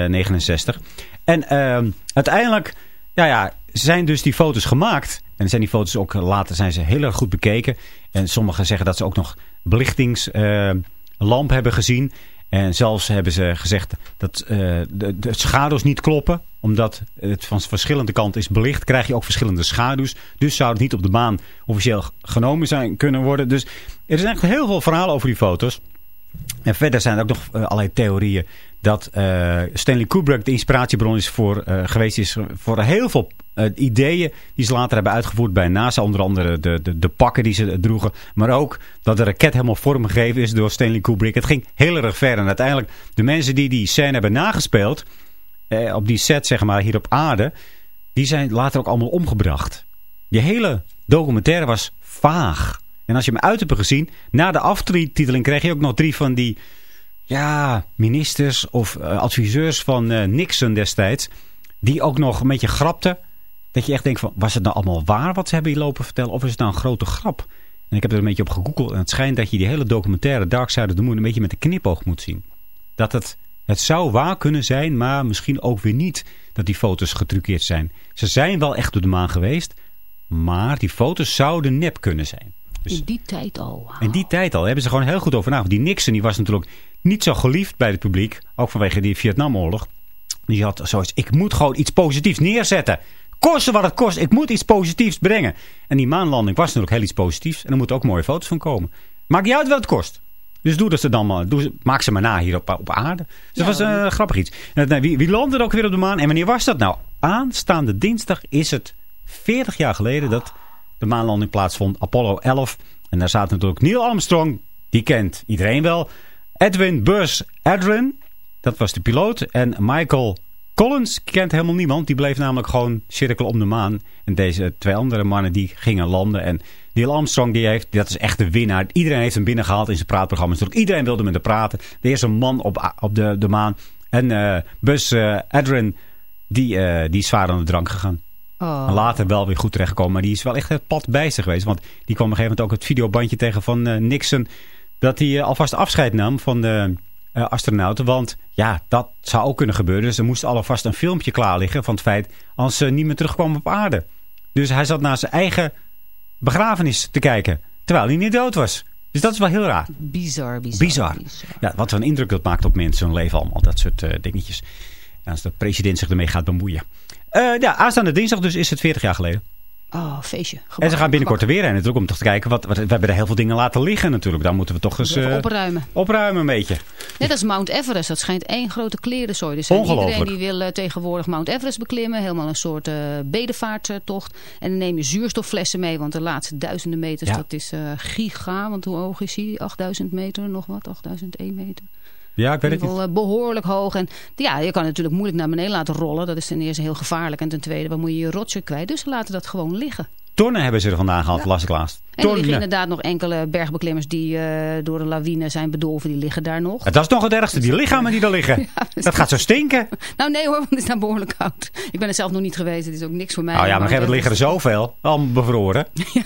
69. En eh, uiteindelijk ja, ja, zijn dus die foto's gemaakt. En zijn die foto's ook later zijn ze heel erg goed bekeken. En sommigen zeggen dat ze ook nog belichtingslamp hebben gezien. En zelfs hebben ze gezegd dat eh, de, de schaduws niet kloppen. Omdat het van verschillende kanten is belicht. Krijg je ook verschillende schaduws. Dus zou het niet op de baan officieel genomen zijn kunnen worden. Dus er zijn echt heel veel verhalen over die foto's. En verder zijn er ook nog eh, allerlei theorieën dat eh, Stanley Kubrick de inspiratiebron is voor, eh, geweest is voor heel veel eh, ideeën die ze later hebben uitgevoerd bij NASA. Onder andere de, de, de pakken die ze droegen. Maar ook dat de raket helemaal vormgegeven is door Stanley Kubrick. Het ging heel erg ver. En uiteindelijk de mensen die die scène hebben nagespeeld. Op die set zeg maar hier op aarde. Die zijn later ook allemaal omgebracht. Die hele documentaire was vaag. En als je hem uit hebt gezien. Na de aftiteling kreeg je ook nog drie van die ja, ministers of eh, adviseurs van eh, Nixon destijds. Die ook nog een beetje grapten. Dat je echt denkt van, was het nou allemaal waar wat ze hebben hier lopen vertellen? Of is het nou een grote grap? En ik heb er een beetje op gegoogeld. En het schijnt dat je die hele documentaire Dark Side of the Moon een beetje met een knipoog moet zien. Dat het, het zou waar kunnen zijn, maar misschien ook weer niet dat die foto's getruckeerd zijn. Ze zijn wel echt door de maan geweest. Maar die foto's zouden nep kunnen zijn. In die tijd al. In die tijd al hebben ze gewoon heel goed over nagedacht. Die Nixon die was natuurlijk niet zo geliefd bij het publiek. Ook vanwege die Vietnamoorlog. Die had zoiets, ik moet gewoon iets positiefs neerzetten. Koste wat het kost, ik moet iets positiefs brengen. En die maanlanding was natuurlijk heel iets positiefs. En er moeten ook mooie foto's van komen. Maakt niet uit wat het kost. Dus doe dat ze dan maar, doe, ze- maak ze maar na hier op, op aarde. Dus dat was eh, grappig iets. En, het- wie, wie landde er ook weer op de maan? En wanneer was dat nou? Aanstaande dinsdag is het 40 jaar geleden dat de maanlanding plaatsvond. Apollo 11. En daar zaten natuurlijk Neil Armstrong. Die kent iedereen wel. Edwin Buzz Aldrin. Dat was de piloot. En Michael Collins kent helemaal niemand. Die bleef namelijk gewoon cirkelen om de maan. En deze twee andere mannen die gingen landen. En Neil Armstrong, die heeft, dat is echt de winnaar. Iedereen heeft hem binnengehaald in zijn praatprogramma's. Natuurlijk Iedereen wilde met hem praten. De eerste man op, op de, de maan. En eh Buzz eh, Aldrin, die, eh, die is zwaar aan de drank gegaan. Oh. Later wel weer goed terechtgekomen. Maar die is wel echt het pad bij zich geweest. Want die kwam op een gegeven moment ook het videobandje tegen van Nixon. Dat hij eh, alvast afscheid nam van de eh, astronauten. Want ja, dat zou ook kunnen gebeuren. Dus er moest alvast een filmpje klaar liggen van het feit... als ze niet meer terugkwam op aarde. Dus hij zat naar zijn eigen begrafenis te kijken. Terwijl hij niet dood was. Dus dat is wel heel raar. Bizar, bizar. Bizar. Ja, wat een indruk dat maakt op mensen hun leven allemaal. Dat soort eh, dingetjes. En als de president zich ermee gaat bemoeien. Ja, aanstaande dinsdag dus is het 40 jaar geleden. Oh, feestje. en ze gaan binnenkort er weer heen natuurlijk om toch te kijken. Wat, wat, we hebben er heel veel dingen laten liggen natuurlijk. Dan moeten we toch eens eh, opruimen. opruimen een beetje. Net als Mount Everest. Dat schijnt één grote klerenzooi te zijn. Iedereen die wil eh, tegenwoordig Mount Everest beklimmen. Helemaal een soort eh bedevaarttocht. En dan neem je zuurstofflessen mee. Want de laatste duizenden meters, Ja. dat is giga. Want hoe hoog is hij? 8000 meter, nog wat? 8001 meter. Ja, ik weet het niet. eh, behoorlijk hoog. En ja, je kan natuurlijk moeilijk naar beneden laten rollen. Dat is ten eerste heel gevaarlijk. En ten tweede, waar moet je je rotje kwijt. Dus ze laten dat gewoon liggen. Tonnen hebben ze er vandaan gehaald, las ik laatst. En er liggen inderdaad nog enkele bergbeklimmers die eh, door de lawine zijn bedolven. Die liggen daar nog. Het was nog het ergste, die lichamen die er liggen. dat gaat zo stinken. Nou nee hoor, want het is nou behoorlijk koud. Ik ben er zelf nog niet geweest. Het is ook niks voor mij. Nou ja, maar Maar, er liggen er zoveel. Allemaal bevroren.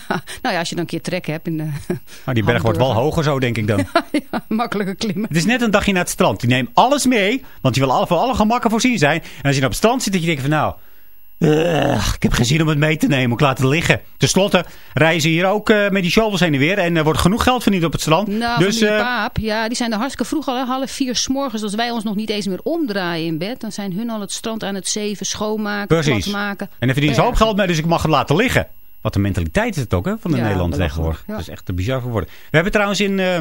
Nou ja, als je dan een keer trek hebt in de Maar die berg wordt wel hoger zo, denk ik dan. makkelijke klimmen. Het is net een dagje naar het strand. Die neemt alles mee, want je wil alle, voor alle gemakken voorzien zijn. En als je dan op het strand zit, dat je denkt van nou... eh, ik heb geen zin om het mee te nemen. Ik laat het liggen. Ten slotte reizen hier ook eh, met die shovels heen en weer. En er wordt genoeg geld verdiend op het strand. Nou, dus die eh, paap, ja, die zijn er hartstikke vroeg al, hè, half vier s'morgens. Als wij ons nog niet eens meer omdraaien in bed, dan zijn hun al het strand aan het zeven, schoonmaken, precies. maken. En dan verdienen ze hoop geld mee, dus ik mag het laten liggen. Wat een mentaliteit is het ook, hè, van de Ja, Nederlanders belachelijk, tegenwoordig. ja. Dat is echt te bizar geworden. We hebben trouwens in, eh,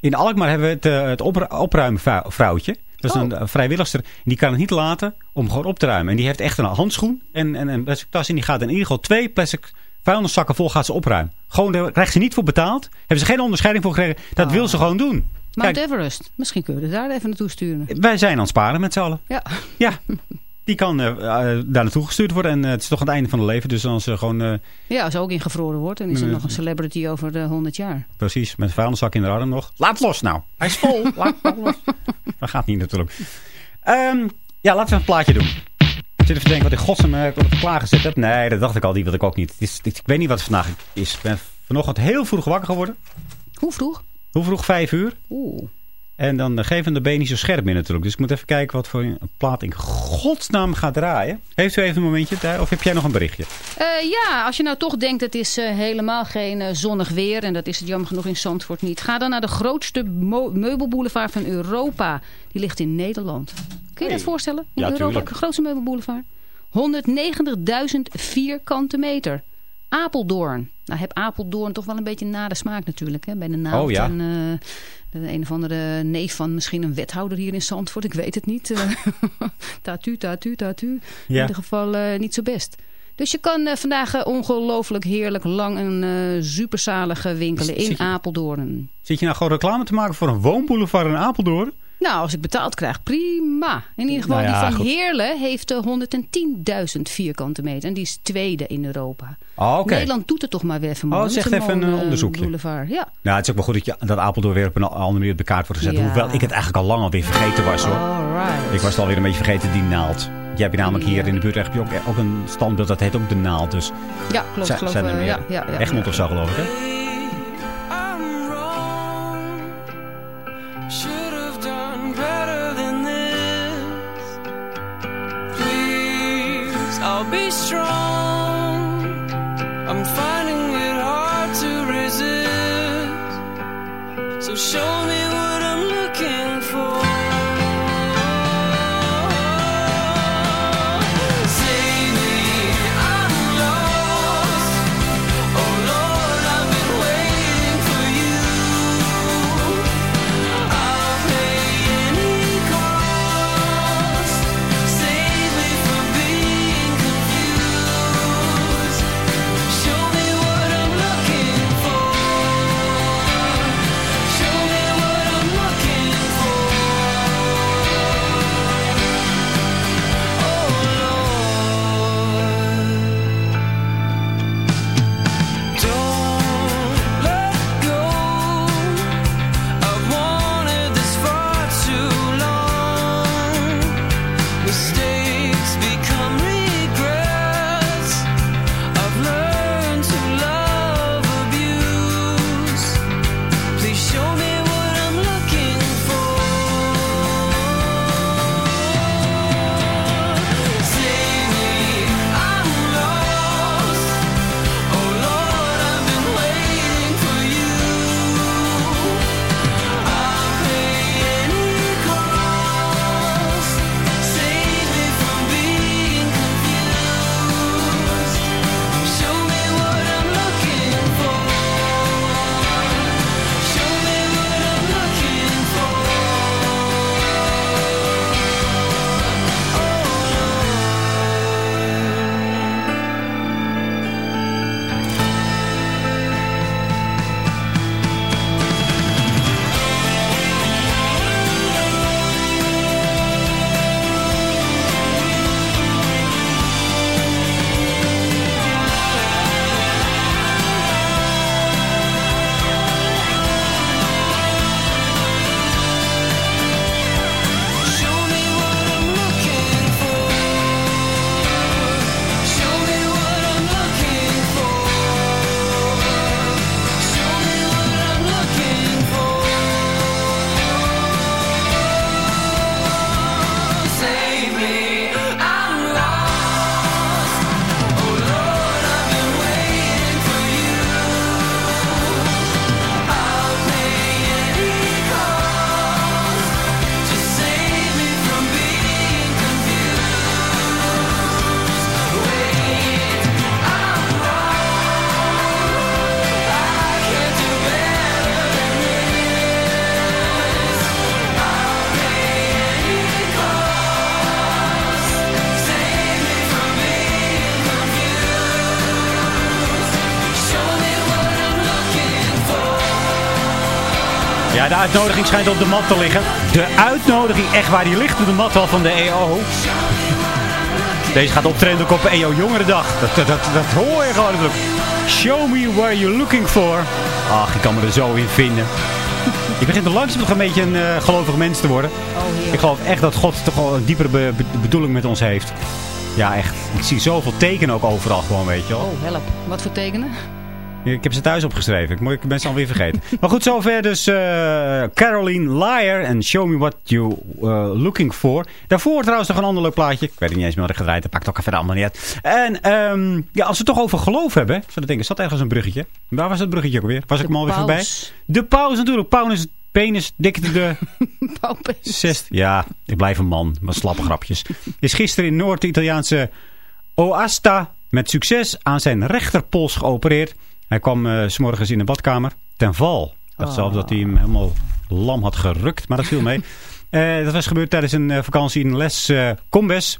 in Alkmaar hebben we het, eh, het opru- opruimen vrou- vrouwtje. Dat is een Oh. eh, vrijwilligster. Die kan het niet laten om gewoon op te ruimen. En die heeft echt een handschoen en, en een plastic tas. En die gaat in ieder geval twee plastic vuilniszakken vol gaat ze opruimen. Gewoon, daar krijgt ze niet voor betaald. Hebben ze geen onderscheiding voor gekregen. Dat wil ze gewoon doen. Mount Kijk, Everest. Misschien kunnen we daar even naartoe sturen. wij zijn aan het sparen met z'n allen. Ja. Ja, die kan eh, eh, daar naartoe gestuurd worden. En eh, het is toch aan het einde van het leven. Dus dan ze gewoon, eh, Ja, als ze ook ingevroren wordt, dan is er nog een celebrity over de 100 jaar. precies, met een vuilniszak in de arm nog. Laat los nou. Hij is vol. Laat, los. Dat gaat niet natuurlijk. Ehm, ja, laten we een plaatje doen. Ik zit even te denken wat ik godsnaam eh, wat ik klaargezet heb. Nee, dat dacht ik al. Die wil ik ook niet. Het is, ik weet niet wat het vandaag is. Ik ben vanochtend heel vroeg wakker geworden. Hoe vroeg? Hoe vroeg? Vijf uur. Oeh. En dan eh, geven de been niet zo scherp meer natuurlijk. Dus ik moet even kijken wat voor een plaat ik in godsnaam ga draaien. Heeft u even een momentje daar? Of heb jij nog een berichtje? Eh, ja, als je nou toch denkt het is eh, helemaal geen zonnig weer... en dat is het jammer genoeg in Zandvoort niet... ga dan naar de grootste meubelboulevard van Europa. Die ligt in Nederland. Kun je dat voorstellen? In Ja, Europa, tuurlijk. de grootste meubelboulevard. 190.000 vierkante meter. Apeldoorn. Nou, heb Apeldoorn toch wel een beetje na de smaak natuurlijk. Hè? Bij de naald Oh, ja. en eh, de een of andere neef van misschien een wethouder hier in Zandvoort. Ik weet het niet. Eh, tatu, tatu, tatu. In ieder geval eh, niet zo best. Dus je kan vandaag ongelooflijk heerlijk lang en eh superzalig winkelen Zit in je- Apeldoorn. Zit je nou gewoon reclame te maken voor een woonboulevard in Apeldoorn? Nou, als ik betaald krijg, prima. In ieder geval, Nou ja, die van goed. Heerlen heeft eh, 110.000 vierkante meter. En die is tweede in Europa. Oh, oké. Nederland doet het toch maar weer even Oh, zeg even een, eh, onderzoekje. Boulevard. Ja. Nou, het is ook wel goed dat, je, dat Apeldoorn weer op een andere manier op de kaart wordt gezet. Ja. Hoewel ik het eigenlijk al lang alweer vergeten was hoor. Alright. Ik was het alweer een beetje vergeten, die naald. Jij hebt namelijk hier in de buurt heb je ook, ook een standbeeld, dat heet ook de naald. Dus Ja, klopt. zijn, geloof, zijn er eh, meer. ja, ja, ja, Egmond ja. of zo geloof ik hè? I'll be strong. I'm finding it hard to resist. So show me uitnodiging schijnt op de mat te liggen. De uitnodiging, echt waar, die ligt op de mat wel van de EO. Deze gaat optreden ook op EO Jongerendag. Dat, dat, dat, dat hoor je gewoon natuurlijk. Show me where you're looking for. Ach, ik kan me er zo in vinden. Je begint er langzaam nog een beetje een eh, gelovig mens te worden. ik geloof echt dat God toch wel een diepere be- be- bedoeling met ons heeft. Ja, echt. Ik zie zoveel tekenen ook overal gewoon, weet je wel. Oh, help. Wat voor tekenen? Ik heb ze thuis opgeschreven. Ik, moet- ik ben ze alweer vergeten. maar goed, zover dus eh, Caroline Liar en Show Me What You uh, Looking For. Daarvoor trouwens nog een ander leuk plaatje. Ik weet het niet eens meer wat ik gedraaid heb. Pakt ook even allemaal niet uit. En ehm, ja, als we het toch over geloof hebben. Ik denken, zat ergens een bruggetje. Waar was dat bruggetje ook alweer? Was ik hem alweer voorbij? De paus natuurlijk. Paus, penis, dikke de... Zes, ja, ik blijf een man. Maar slappe grapjes. Is gisteren in Noord-Italiaanse Oasta met succes aan zijn rechterpols geopereerd. Hij kwam eh, s s'morgens in de badkamer ten val. Zelf dat hij hem helemaal lam had gerukt, maar dat viel mee. Eh, dat was gebeurd tijdens een eh, vakantie in Les Combes.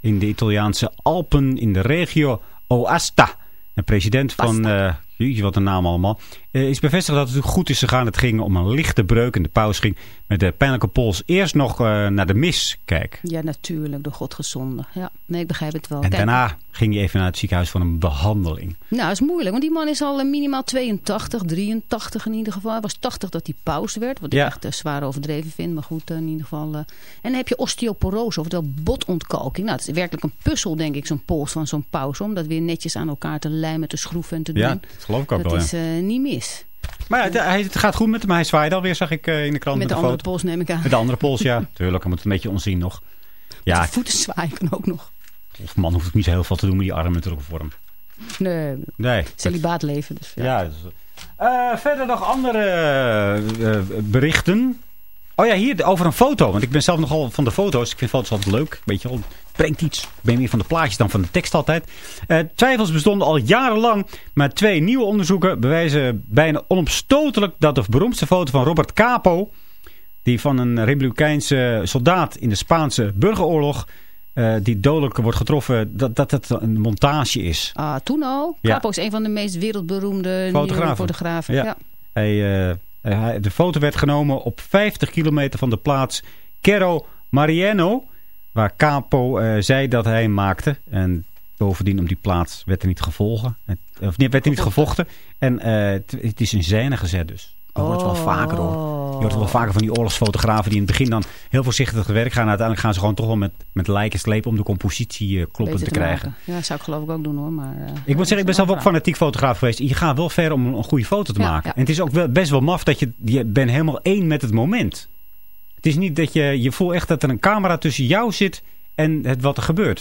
In de Italiaanse Alpen in de regio Oasta. De president van... eh jeetje, wat een naam allemaal. Eh, is bevestigd dat het goed is gegaan. Het ging om een lichte breuk. En de paus ging met de pijnlijke pols eerst nog eh, naar de mis kijken. Ja, natuurlijk. Door God gezonden. Ja, nee, ik begrijp het wel. En Kijk, daarna ging hij even naar het ziekenhuis voor een behandeling. Nou, is moeilijk, want die man is al eh, minimaal 82, 83 in ieder geval. Hij was 80 dat hij paus werd, wat ik Ja. echt eh, zwaar overdreven vind. Maar goed, in ieder geval. En dan heb je osteoporose, oftewel botontkalking. Nou, het is werkelijk een puzzel, denk ik, zo'n pols van zo'n paus. Om dat weer netjes aan elkaar te lijmen, te schroeven en te doen. Ja, dat geloof ik ook dat wel, is ja. eh, niet mis. Maar ja, het, gaat goed met hem. Hij zwaaide alweer, zag ik eh, in de krant Met met, de de andere foto. pols neem ik aan. Met de andere pols, ja. Tuurlijk, hij moet het een beetje onzien nog. Ja, De voeten zwaaien kan ook nog. of man hoeft niet zo heel veel te doen met die armen natuurlijk voor hem. Nee, Nee. celibaat leven. Dus, ja. Ja, dus, verder nog andere eh, berichten. Oh ja, hier over een foto. Want ik ben zelf nogal van de foto's. Ik vind foto's altijd leuk. Weet je wel, brengt iets. Ik ben meer van de plaatjes dan van de tekst altijd. Eh, twijfels bestonden al jarenlang. Maar twee nieuwe onderzoeken bewijzen bijna onomstotelijk dat de beroemdste foto van Robert Capo... die van een republikeinse soldaat in de Spaanse burgeroorlog... eh, die dodelijk wordt getroffen, dat dat het een montage is. Ah, toen al. Ja. Capo is een van de meest wereldberoemde Fotografen. fotografen. Ja. Ja. Hij, eh, hij- de foto werd genomen op 50 kilometer van de plaats Cerro Mariano. Waar Capo eh, zei dat hij hem maakte. En bovendien om die plaats werd er niet gevolgen. Of niet, werd er niet gevochten. En eh, het, is in scène gezet dus. Dat hoort wel vaker hoor. Je hoort wel vaker van die oorlogsfotografen die in het begin dan heel voorzichtig te werk gaan. En uiteindelijk gaan ze gewoon toch wel met, met lijken slepen om de compositie eh, kloppend te krijgen. maken. Ja, zou ik geloof ik ook doen hoor. Maar, Ik moet zeggen, ik ben zelf ook fanatiek fotograaf geweest. Je gaat wel ver om een, een goede foto te Ja, maken. ja. En het is ook wel, best wel maf dat je, je bent helemaal één met het moment. Het is niet dat je, je voelt echt dat er een camera tussen jou zit en het wat er gebeurt.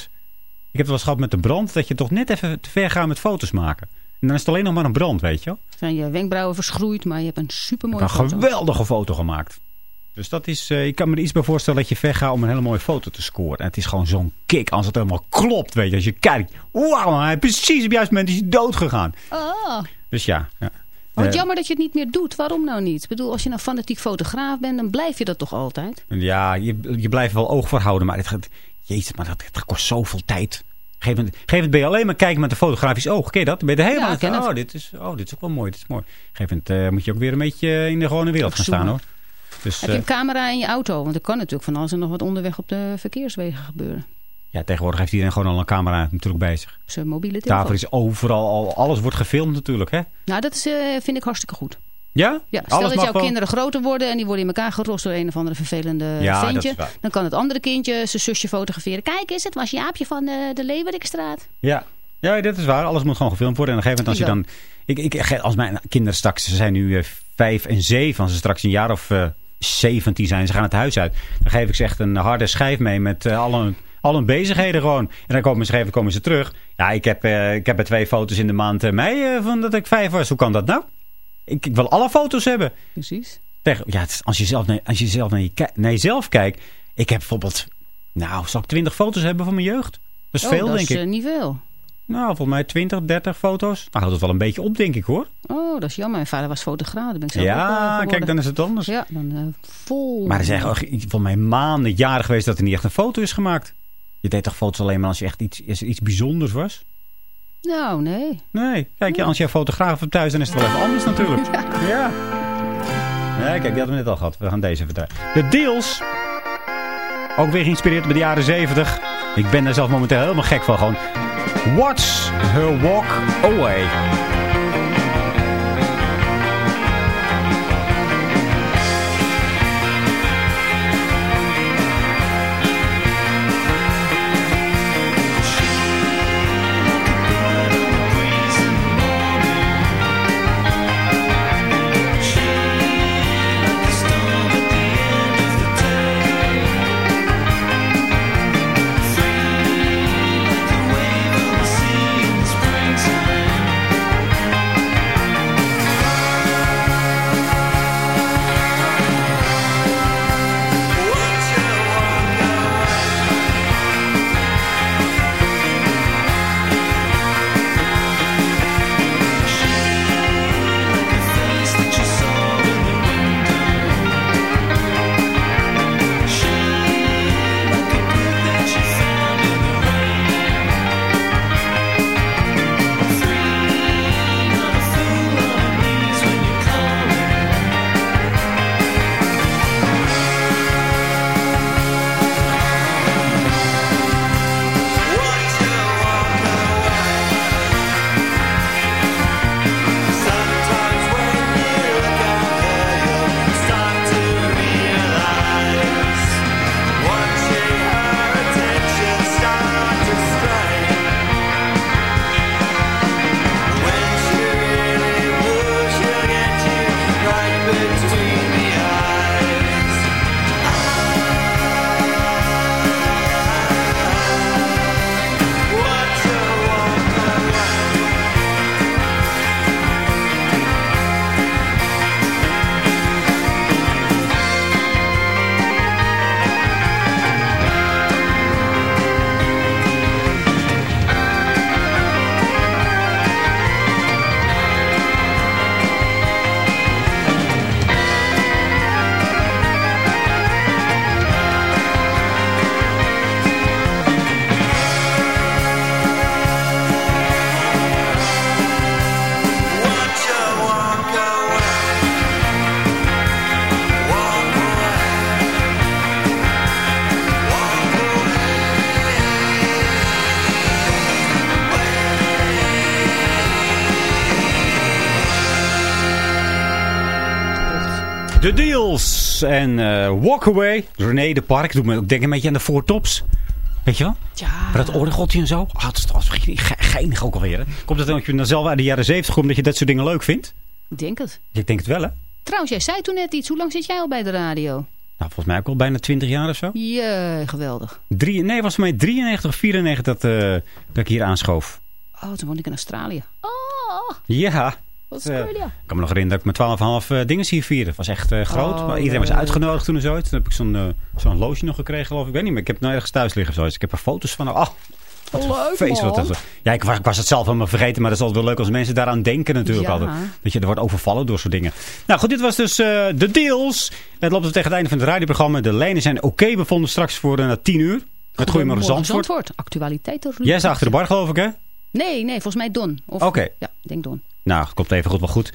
Ik heb het wel eens gehad met de brand, dat je toch net even te ver gaat met foto's maken. En dan is het alleen nog maar een brand, weet je wel. Zijn je wenkbrauwen verschroeid, maar je hebt een supermooie een foto. geweldige foto gemaakt. Dus dat is, eh, ik kan me er iets bij voorstellen dat je ver gaat om een hele mooie foto te scoren. En het is gewoon zo'n kick als het helemaal klopt, weet je. Als je kijkt, wauw, hij precies op het juiste moment is hij dood gegaan. Oh. Dus ja. ja. Wat Eh, jammer dat je het niet meer doet. Waarom nou niet? Ik bedoel, als je nou fanatiek fotograaf bent, dan blijf je dat toch altijd? Ja, je, je blijft wel oog voor houden, maar het, gaat- jezus, maar dat, het kost zoveel tijd. Op een gegeven moment ben je alleen maar kijken met een fotografisch oog. Ken je dat? Dan ben je er Ja, ik ken oh, het. dit is, oh, dit is ook wel mooi, dit is mooi. Gegeven moment eh, moet je ook weer een beetje in de gewone wereld gaan staan, hoor. Dus, Heb je eh, een camera in je auto? Want er kan natuurlijk van alles en nog wat onderweg op de verkeerswegen gebeuren. Ja, tegenwoordig heeft iedereen gewoon al een camera natuurlijk bij zich. Zijn mobiele telefoon. Daarvoor is overal, al, alles wordt gefilmd natuurlijk, hè? Nou, dat is, eh, vind ik hartstikke goed. Ja? Ja, stel alles dat jouw wel? kinderen groter worden en die worden in elkaar gerost door een of andere vervelende Ja, ventje. Dan kan het andere kindje zijn zusje fotograferen. Kijk eens, het was Jaapje van de, de Leeuwerikstraat. Ja. ja, dat is waar. Alles moet gewoon gefilmd worden. En op een gegeven moment als je dan... Ik, ik, als mijn kinderen straks, ze zijn nu eh, vijf en zeven. Als ze straks een jaar of eh 17 zijn, ze gaan het huis uit. Dan geef ik ze echt een harde schijf mee met eh, al, hun, al hun bezigheden gewoon. En dan komen ze, even komen ze terug. Ja, ik heb, eh, ik heb er twee foto's in de maand eh, mei eh, van dat ik vijf was. Hoe kan dat nou? Ik, ik wil alle foto's hebben. Precies. Tegen, ja, is- als je zelf, naar, als je zelf naar, je, naar jezelf kijkt. Ik heb bijvoorbeeld, nou, zal ik 20 foto's hebben van mijn jeugd? Dat is Oh, veel, dat denk is ik. eh, niet veel. Nou, volgens mij 20, 30 foto's. Nou, houdt het wel een beetje op, denk ik hoor. Oh, dat is jammer. Mijn vader was fotograaf. Ben ik zelf ook, Ja, kijk, dan is het anders. Ja, dan vol. Maar er zijn voor mij maanden, jaren geweest dat er niet echt een foto is gemaakt. Je deed toch foto's alleen maar als je echt iets, als iets bijzonders was? Nou, nee. Nee, kijk, ja, als jij fotograaf hebt thuis, dan is het wel even anders natuurlijk. Ja. kijk, die hadden we net al gehad. We gaan deze even. De Deals. Ook weer geïnspireerd bij de jaren 70. Ik ben daar zelf momenteel helemaal gek van. Gewoon Watch Her Walk Away. En uh, Walk Away. René de Park doet me ook denk een beetje aan de Four Tops. Weet je wel? Ja. Maar dat orgeltje en zo. Ah, dat is toch geinig ook alweer. Hè? Komt het omdat je dan zelf uit de jaren 70 komt dat je dat soort dingen leuk vindt? Ik denk het. Ik denk het wel, hè? Trouwens, jij zei toen net iets. Hoe lang zit jij al bij de radio? Nou, volgens mij ook al bijna 20 jaar of zo. Ja, geweldig. Drie, nee, was voor mij 93 of 94 dat, uh, dat ik hier aanschoof. Oh, toen woonde ik in Australië. Oh. Ja. Wat uh, ik kan me nog herinneren dat ik met 12,5 uh, dingen hier vierde. Het was echt uh, groot. Oh, maar iedereen was uitgenodigd toen en zo. Toen heb ik zo'n uh, zo'n loge nog gekregen, geloof ik. Ik weet niet meer. Ik heb het nou ergens thuis liggen zo. Dus ik heb er foto's van. Oh, wat leuk, feest, wat dat, ja, ik was, ik was het zelf helemaal vergeten. Maar dat is altijd wel leuk als mensen daaraan denken natuurlijk. Ja. Altijd. Dat je er wordt overvallen door soort dingen. Nou goed, dit was dus de deals. Het loopt dus tegen het einde van het radioprogramma. De lijnen zijn oké okay bevonden straks voor uh, 10 uur. Met Goeiemorgen Zandvoort. Zandvoort. Actualiteiten. Jij is achter de bar geloof ik hè? Nee, nee, volgens mij Don. Oké. Okay. Ja, ik denk Don. Nou, komt even goed wel goed.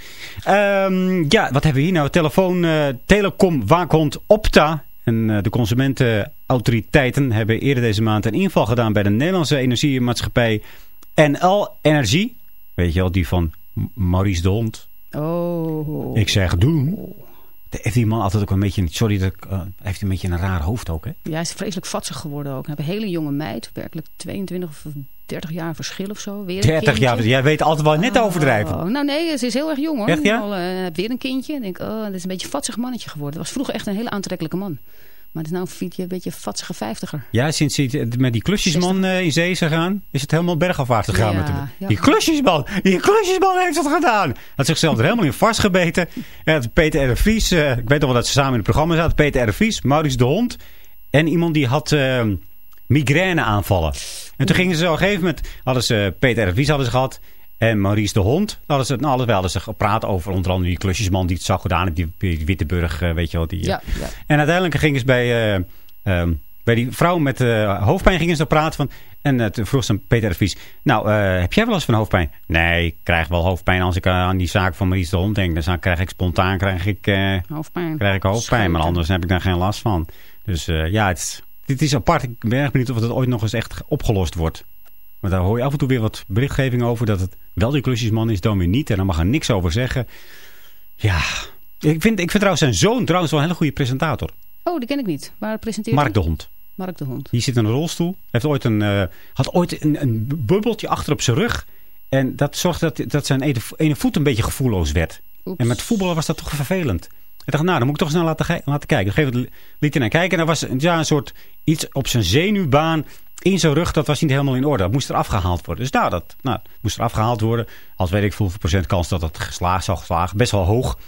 Um, ja, wat hebben we hier nou? Telefoon, uh, telecom, waakhond Opta. En uh, de consumentenautoriteiten hebben eerder deze maand een inval gedaan bij de Nederlandse energiemaatschappij NL Energie. Weet je wel, die van Maurice de Hond. Oh. Ik zeg, doen. Heeft die man altijd ook een beetje, sorry, dat, uh, heeft een beetje een raar hoofd ook, hè? Ja, hij is vreselijk vatsig geworden ook. Hij heeft een hele jonge meid, werkelijk 22 of 30 jaar verschil of zo. Weer 30 jaar, jij weet altijd wel net overdrijven. Oh, nou nee, ze is heel erg jong hoor. Echt, ja? Al, uh, weer een kindje. Ik denk, oh, dat is een beetje een vatsig mannetje geworden. Was vroeger echt een hele aantrekkelijke man. Maar het is nou een beetje een vatsige vijftiger. Ja, sinds hij met die klusjesman uh, in zee is gegaan, is het helemaal bergafwaarts gegaan ja, met hem. Ja. Die klusjesman, die klusjesman heeft het gedaan. Had zichzelf er helemaal in vastgebeten. En Peter R. Vries, uh, ik weet nog wel dat ze samen in het programma zaten. Peter R. Vries, Maurice de Hond en iemand die had uh, migraine aanvallen. En toen gingen ze op een gegeven moment, hadden ze Peter R. Vries hadden ze gehad. En Maurice de Hond, hadden ze, nou, hadden ze gepraat over onder andere die klusjesman die het zag gedaan heeft. Die, die Witteburg, uh, weet je wel. Die, ja, ja. En uiteindelijk gingen ze bij, uh, um, bij die vrouw met eh, hoofdpijn gingen ze praten van... En uh, toen vroeg ze aan Peter de Vries... Nou, eh, heb jij wel eens van hoofdpijn? Nee, ik krijg wel hoofdpijn als ik eh, aan die zaak van Maries de Hond denk. Dan krijg ik spontaan krijg ik, eh, Hoofdpijn. krijg ik hoofdpijn. Maar anders heb ik daar geen last van. Dus eh, ja, het is, dit is apart. Ik ben erg benieuwd of het ooit nog eens echt opgelost wordt. Maar daar hoor je af en toe weer wat berichtgeving over... dat het wel die klusjesman is, dan weer niet. En dan mag er niks over zeggen. Ja, ik vind, ik vind trouwens zijn zoon trouwens wel een hele goede presentator. Oh, die ken ik niet. Waar presenteert Mark de? Hond. Mark de Hond. Die zit in een rolstoel. Heeft ooit een, eh, had ooit een, een bubbeltje achter op zijn rug. En dat zorgde dat, dat zijn ene, ene voet een beetje gevoelloos werd. Oeps. En met voetballen was dat toch vervelend. Ik dacht, nou, dan moet ik toch snel laten, laten kijken. Gegeven moment liet hij naar kijken. En er was ja, een soort iets op zijn zenuwbaan in zijn rug. Dat was niet helemaal in orde. Dat moest er afgehaald worden. Dus nou, dat nou, moest er afgehaald worden. Als weet ik hoeveel procent kans dat het geslaagd zou geslagen. Best wel hoog.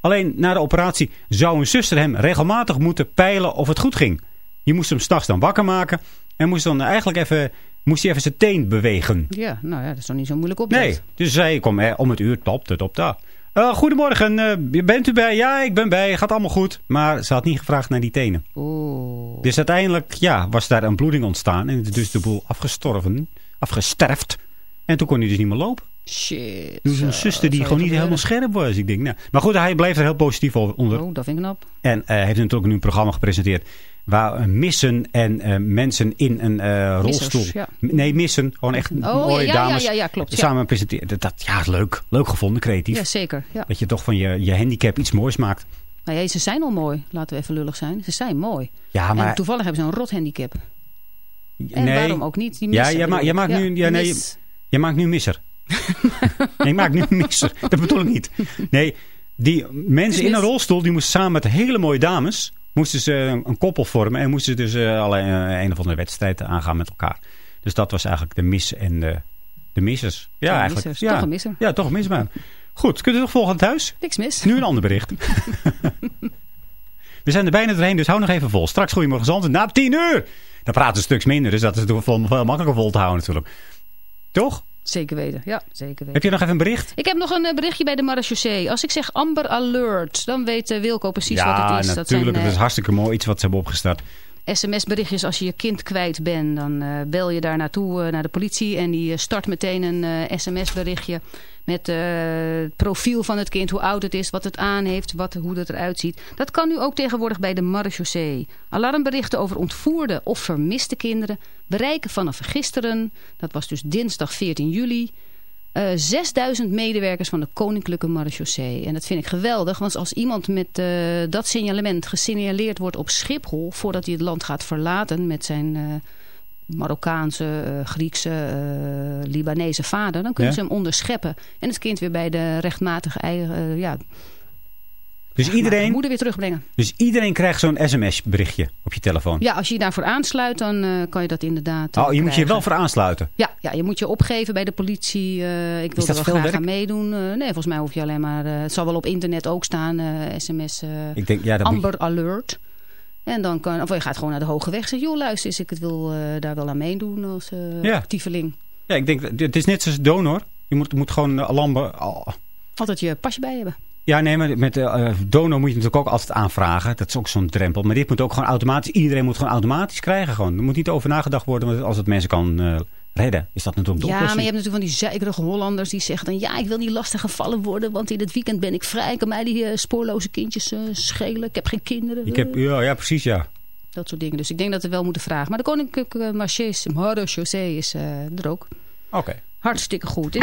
Alleen na de operatie zou een zuster hem regelmatig moeten peilen of het goed ging. Je moest hem s'nachts dan wakker maken. En moest dan eigenlijk even, moest hij even zijn teen bewegen. Ja, nou ja, dat is toch niet zo moeilijk op. Nee, dus zij kwam eh, om het uur, top, top, top. Eh, goedemorgen, eh, bent u bij? Ja, ik ben bij. Gaat allemaal goed. Maar ze had niet gevraagd naar die tenen. Oh. Dus uiteindelijk ja, was daar een bloeding ontstaan. En is dus de boel afgestorven. Afgesterfd. En toen kon hij dus niet meer lopen. Shit. Dus een zuster die gewoon niet helemaal scherp was. Ik denk, nou. Maar goed, hij bleef er heel positief over- onder. Oh, dat vind ik knap. En eh, heeft natuurlijk nu een programma gepresenteerd. Waar eh, missen en eh, mensen in een eh, Missers, rolstoel. ja. Nee, missen. Gewoon echt Oh, mooie ja, ja, dames. ja, ja, klopt, ja. Samen presenteren. Dat, ja, leuk. Leuk gevonden, creatief. Ja, zeker. Ja. Dat je toch van je, je handicap iets moois maakt. Nou ja, ze zijn al mooi. Laten we even lullig zijn. Ze zijn mooi. Ja, maar... En toevallig hebben ze een rot handicap. En nee. waarom ook niet? Die Ja, missen jij, ma bedoel jij maakt nu... Ja, nee, je maakt nu misser. nee, je maakt nu misser. Dat bedoel ik niet. Nee, die mensen in een rolstoel... die moesten samen met hele mooie dames... moesten ze een, koppel vormen... en moesten dus eh, alle, eh, een of andere wedstrijd aangaan met elkaar. Dus dat was eigenlijk de mis en de, de missers. Ja, eigenlijk. missers. Ja. Toch een misser. Ja, toch een misbaan. Goed, kunt u nog volgen thuis? Niks mis. Nu een ander bericht. We zijn er bijna doorheen, dus hou nog even vol. Straks Goedemorgen Zand, na tien uur. Dan praten we stuks minder, dus dat is toch veel makkelijker vol te houden natuurlijk. Toch? Zeker weten. Ja, zeker weten. Heb je nog even een bericht? Ik heb nog een eh, berichtje bij de marechaussee. Als ik zeg Amber Alert, dan weet eh, Wilco precies ja, wat het is. natuurlijk. Dat zijn is hartstikke mooi. Iets wat ze hebben opgestart. sms-berichtjes als je je kind kwijt bent. Dan eh, bel je daar naartoe eh, naar de politie en die eh, start meteen een eh, sms-berichtje met eh, het profiel van het kind, hoe oud het is, wat het aan heeft, wat, hoe dat eruit ziet. Dat kan nu ook tegenwoordig bij de marechaussee. Alarmberichten over ontvoerde of vermiste kinderen bereiken vanaf gisteren, dat was dus dinsdag 14 juli, eh 6000 medewerkers van de Koninklijke Marechaussee. En dat vind ik geweldig, want als iemand met eh, dat signalement gesignaleerd wordt op Schiphol... voordat hij het land gaat verlaten met zijn eh, Marokkaanse, eh, Griekse, eh, Libanese vader... dan kunnen Ja. ze hem onderscheppen en het kind weer bij de rechtmatige eigen, eh, ja, Dus iedereen, moeder weer terugbrengen. dus iedereen krijgt zo'n sms-berichtje op je telefoon. Ja, als je je daarvoor aansluit, dan eh, kan je dat inderdaad oh, je moet je wel voor aansluiten. Ja, ja, je moet je opgeven bij de politie. Eh, ik wil er wel graag werk? aan meedoen. Eh, nee, volgens mij hoef je alleen maar... het zal wel op internet ook staan. sms Ik denk, ja, dat moet je- Amber Alert. En dan kan... Of je gaat gewoon naar de Hoge Weg. Zeg, joh, luister eens, ik het wil daar wel aan meedoen als Ja. actieveling. Ja, ik denk, dat- het is net zoals donor. Je moet, moet gewoon een alarm... oh. Altijd je pasje bij hebben. Ja, nee, maar met eh, donor moet je natuurlijk ook altijd aanvragen. Dat is ook zo'n drempel. Maar dit moet ook gewoon automatisch... Iedereen moet gewoon automatisch krijgen. Gewoon. Er moet niet over nagedacht worden. Want als het mensen kan eh, redden, is dat natuurlijk de Ja, maar je hebt natuurlijk van die zeikerige Hollanders die zeggen dan... ja, ik wil niet lastig gevallen worden, want in het weekend ben ik vrij. Kan mij die spoorloze kindjes schelen. Ik heb geen kinderen. Ik heb, ja, ja, precies, ja. Dat soort dingen. Dus ik denk dat we wel moeten vragen. Maar de Koninklijke Marchés, Marechaussee is er ook. Oké. Hartstikke goed.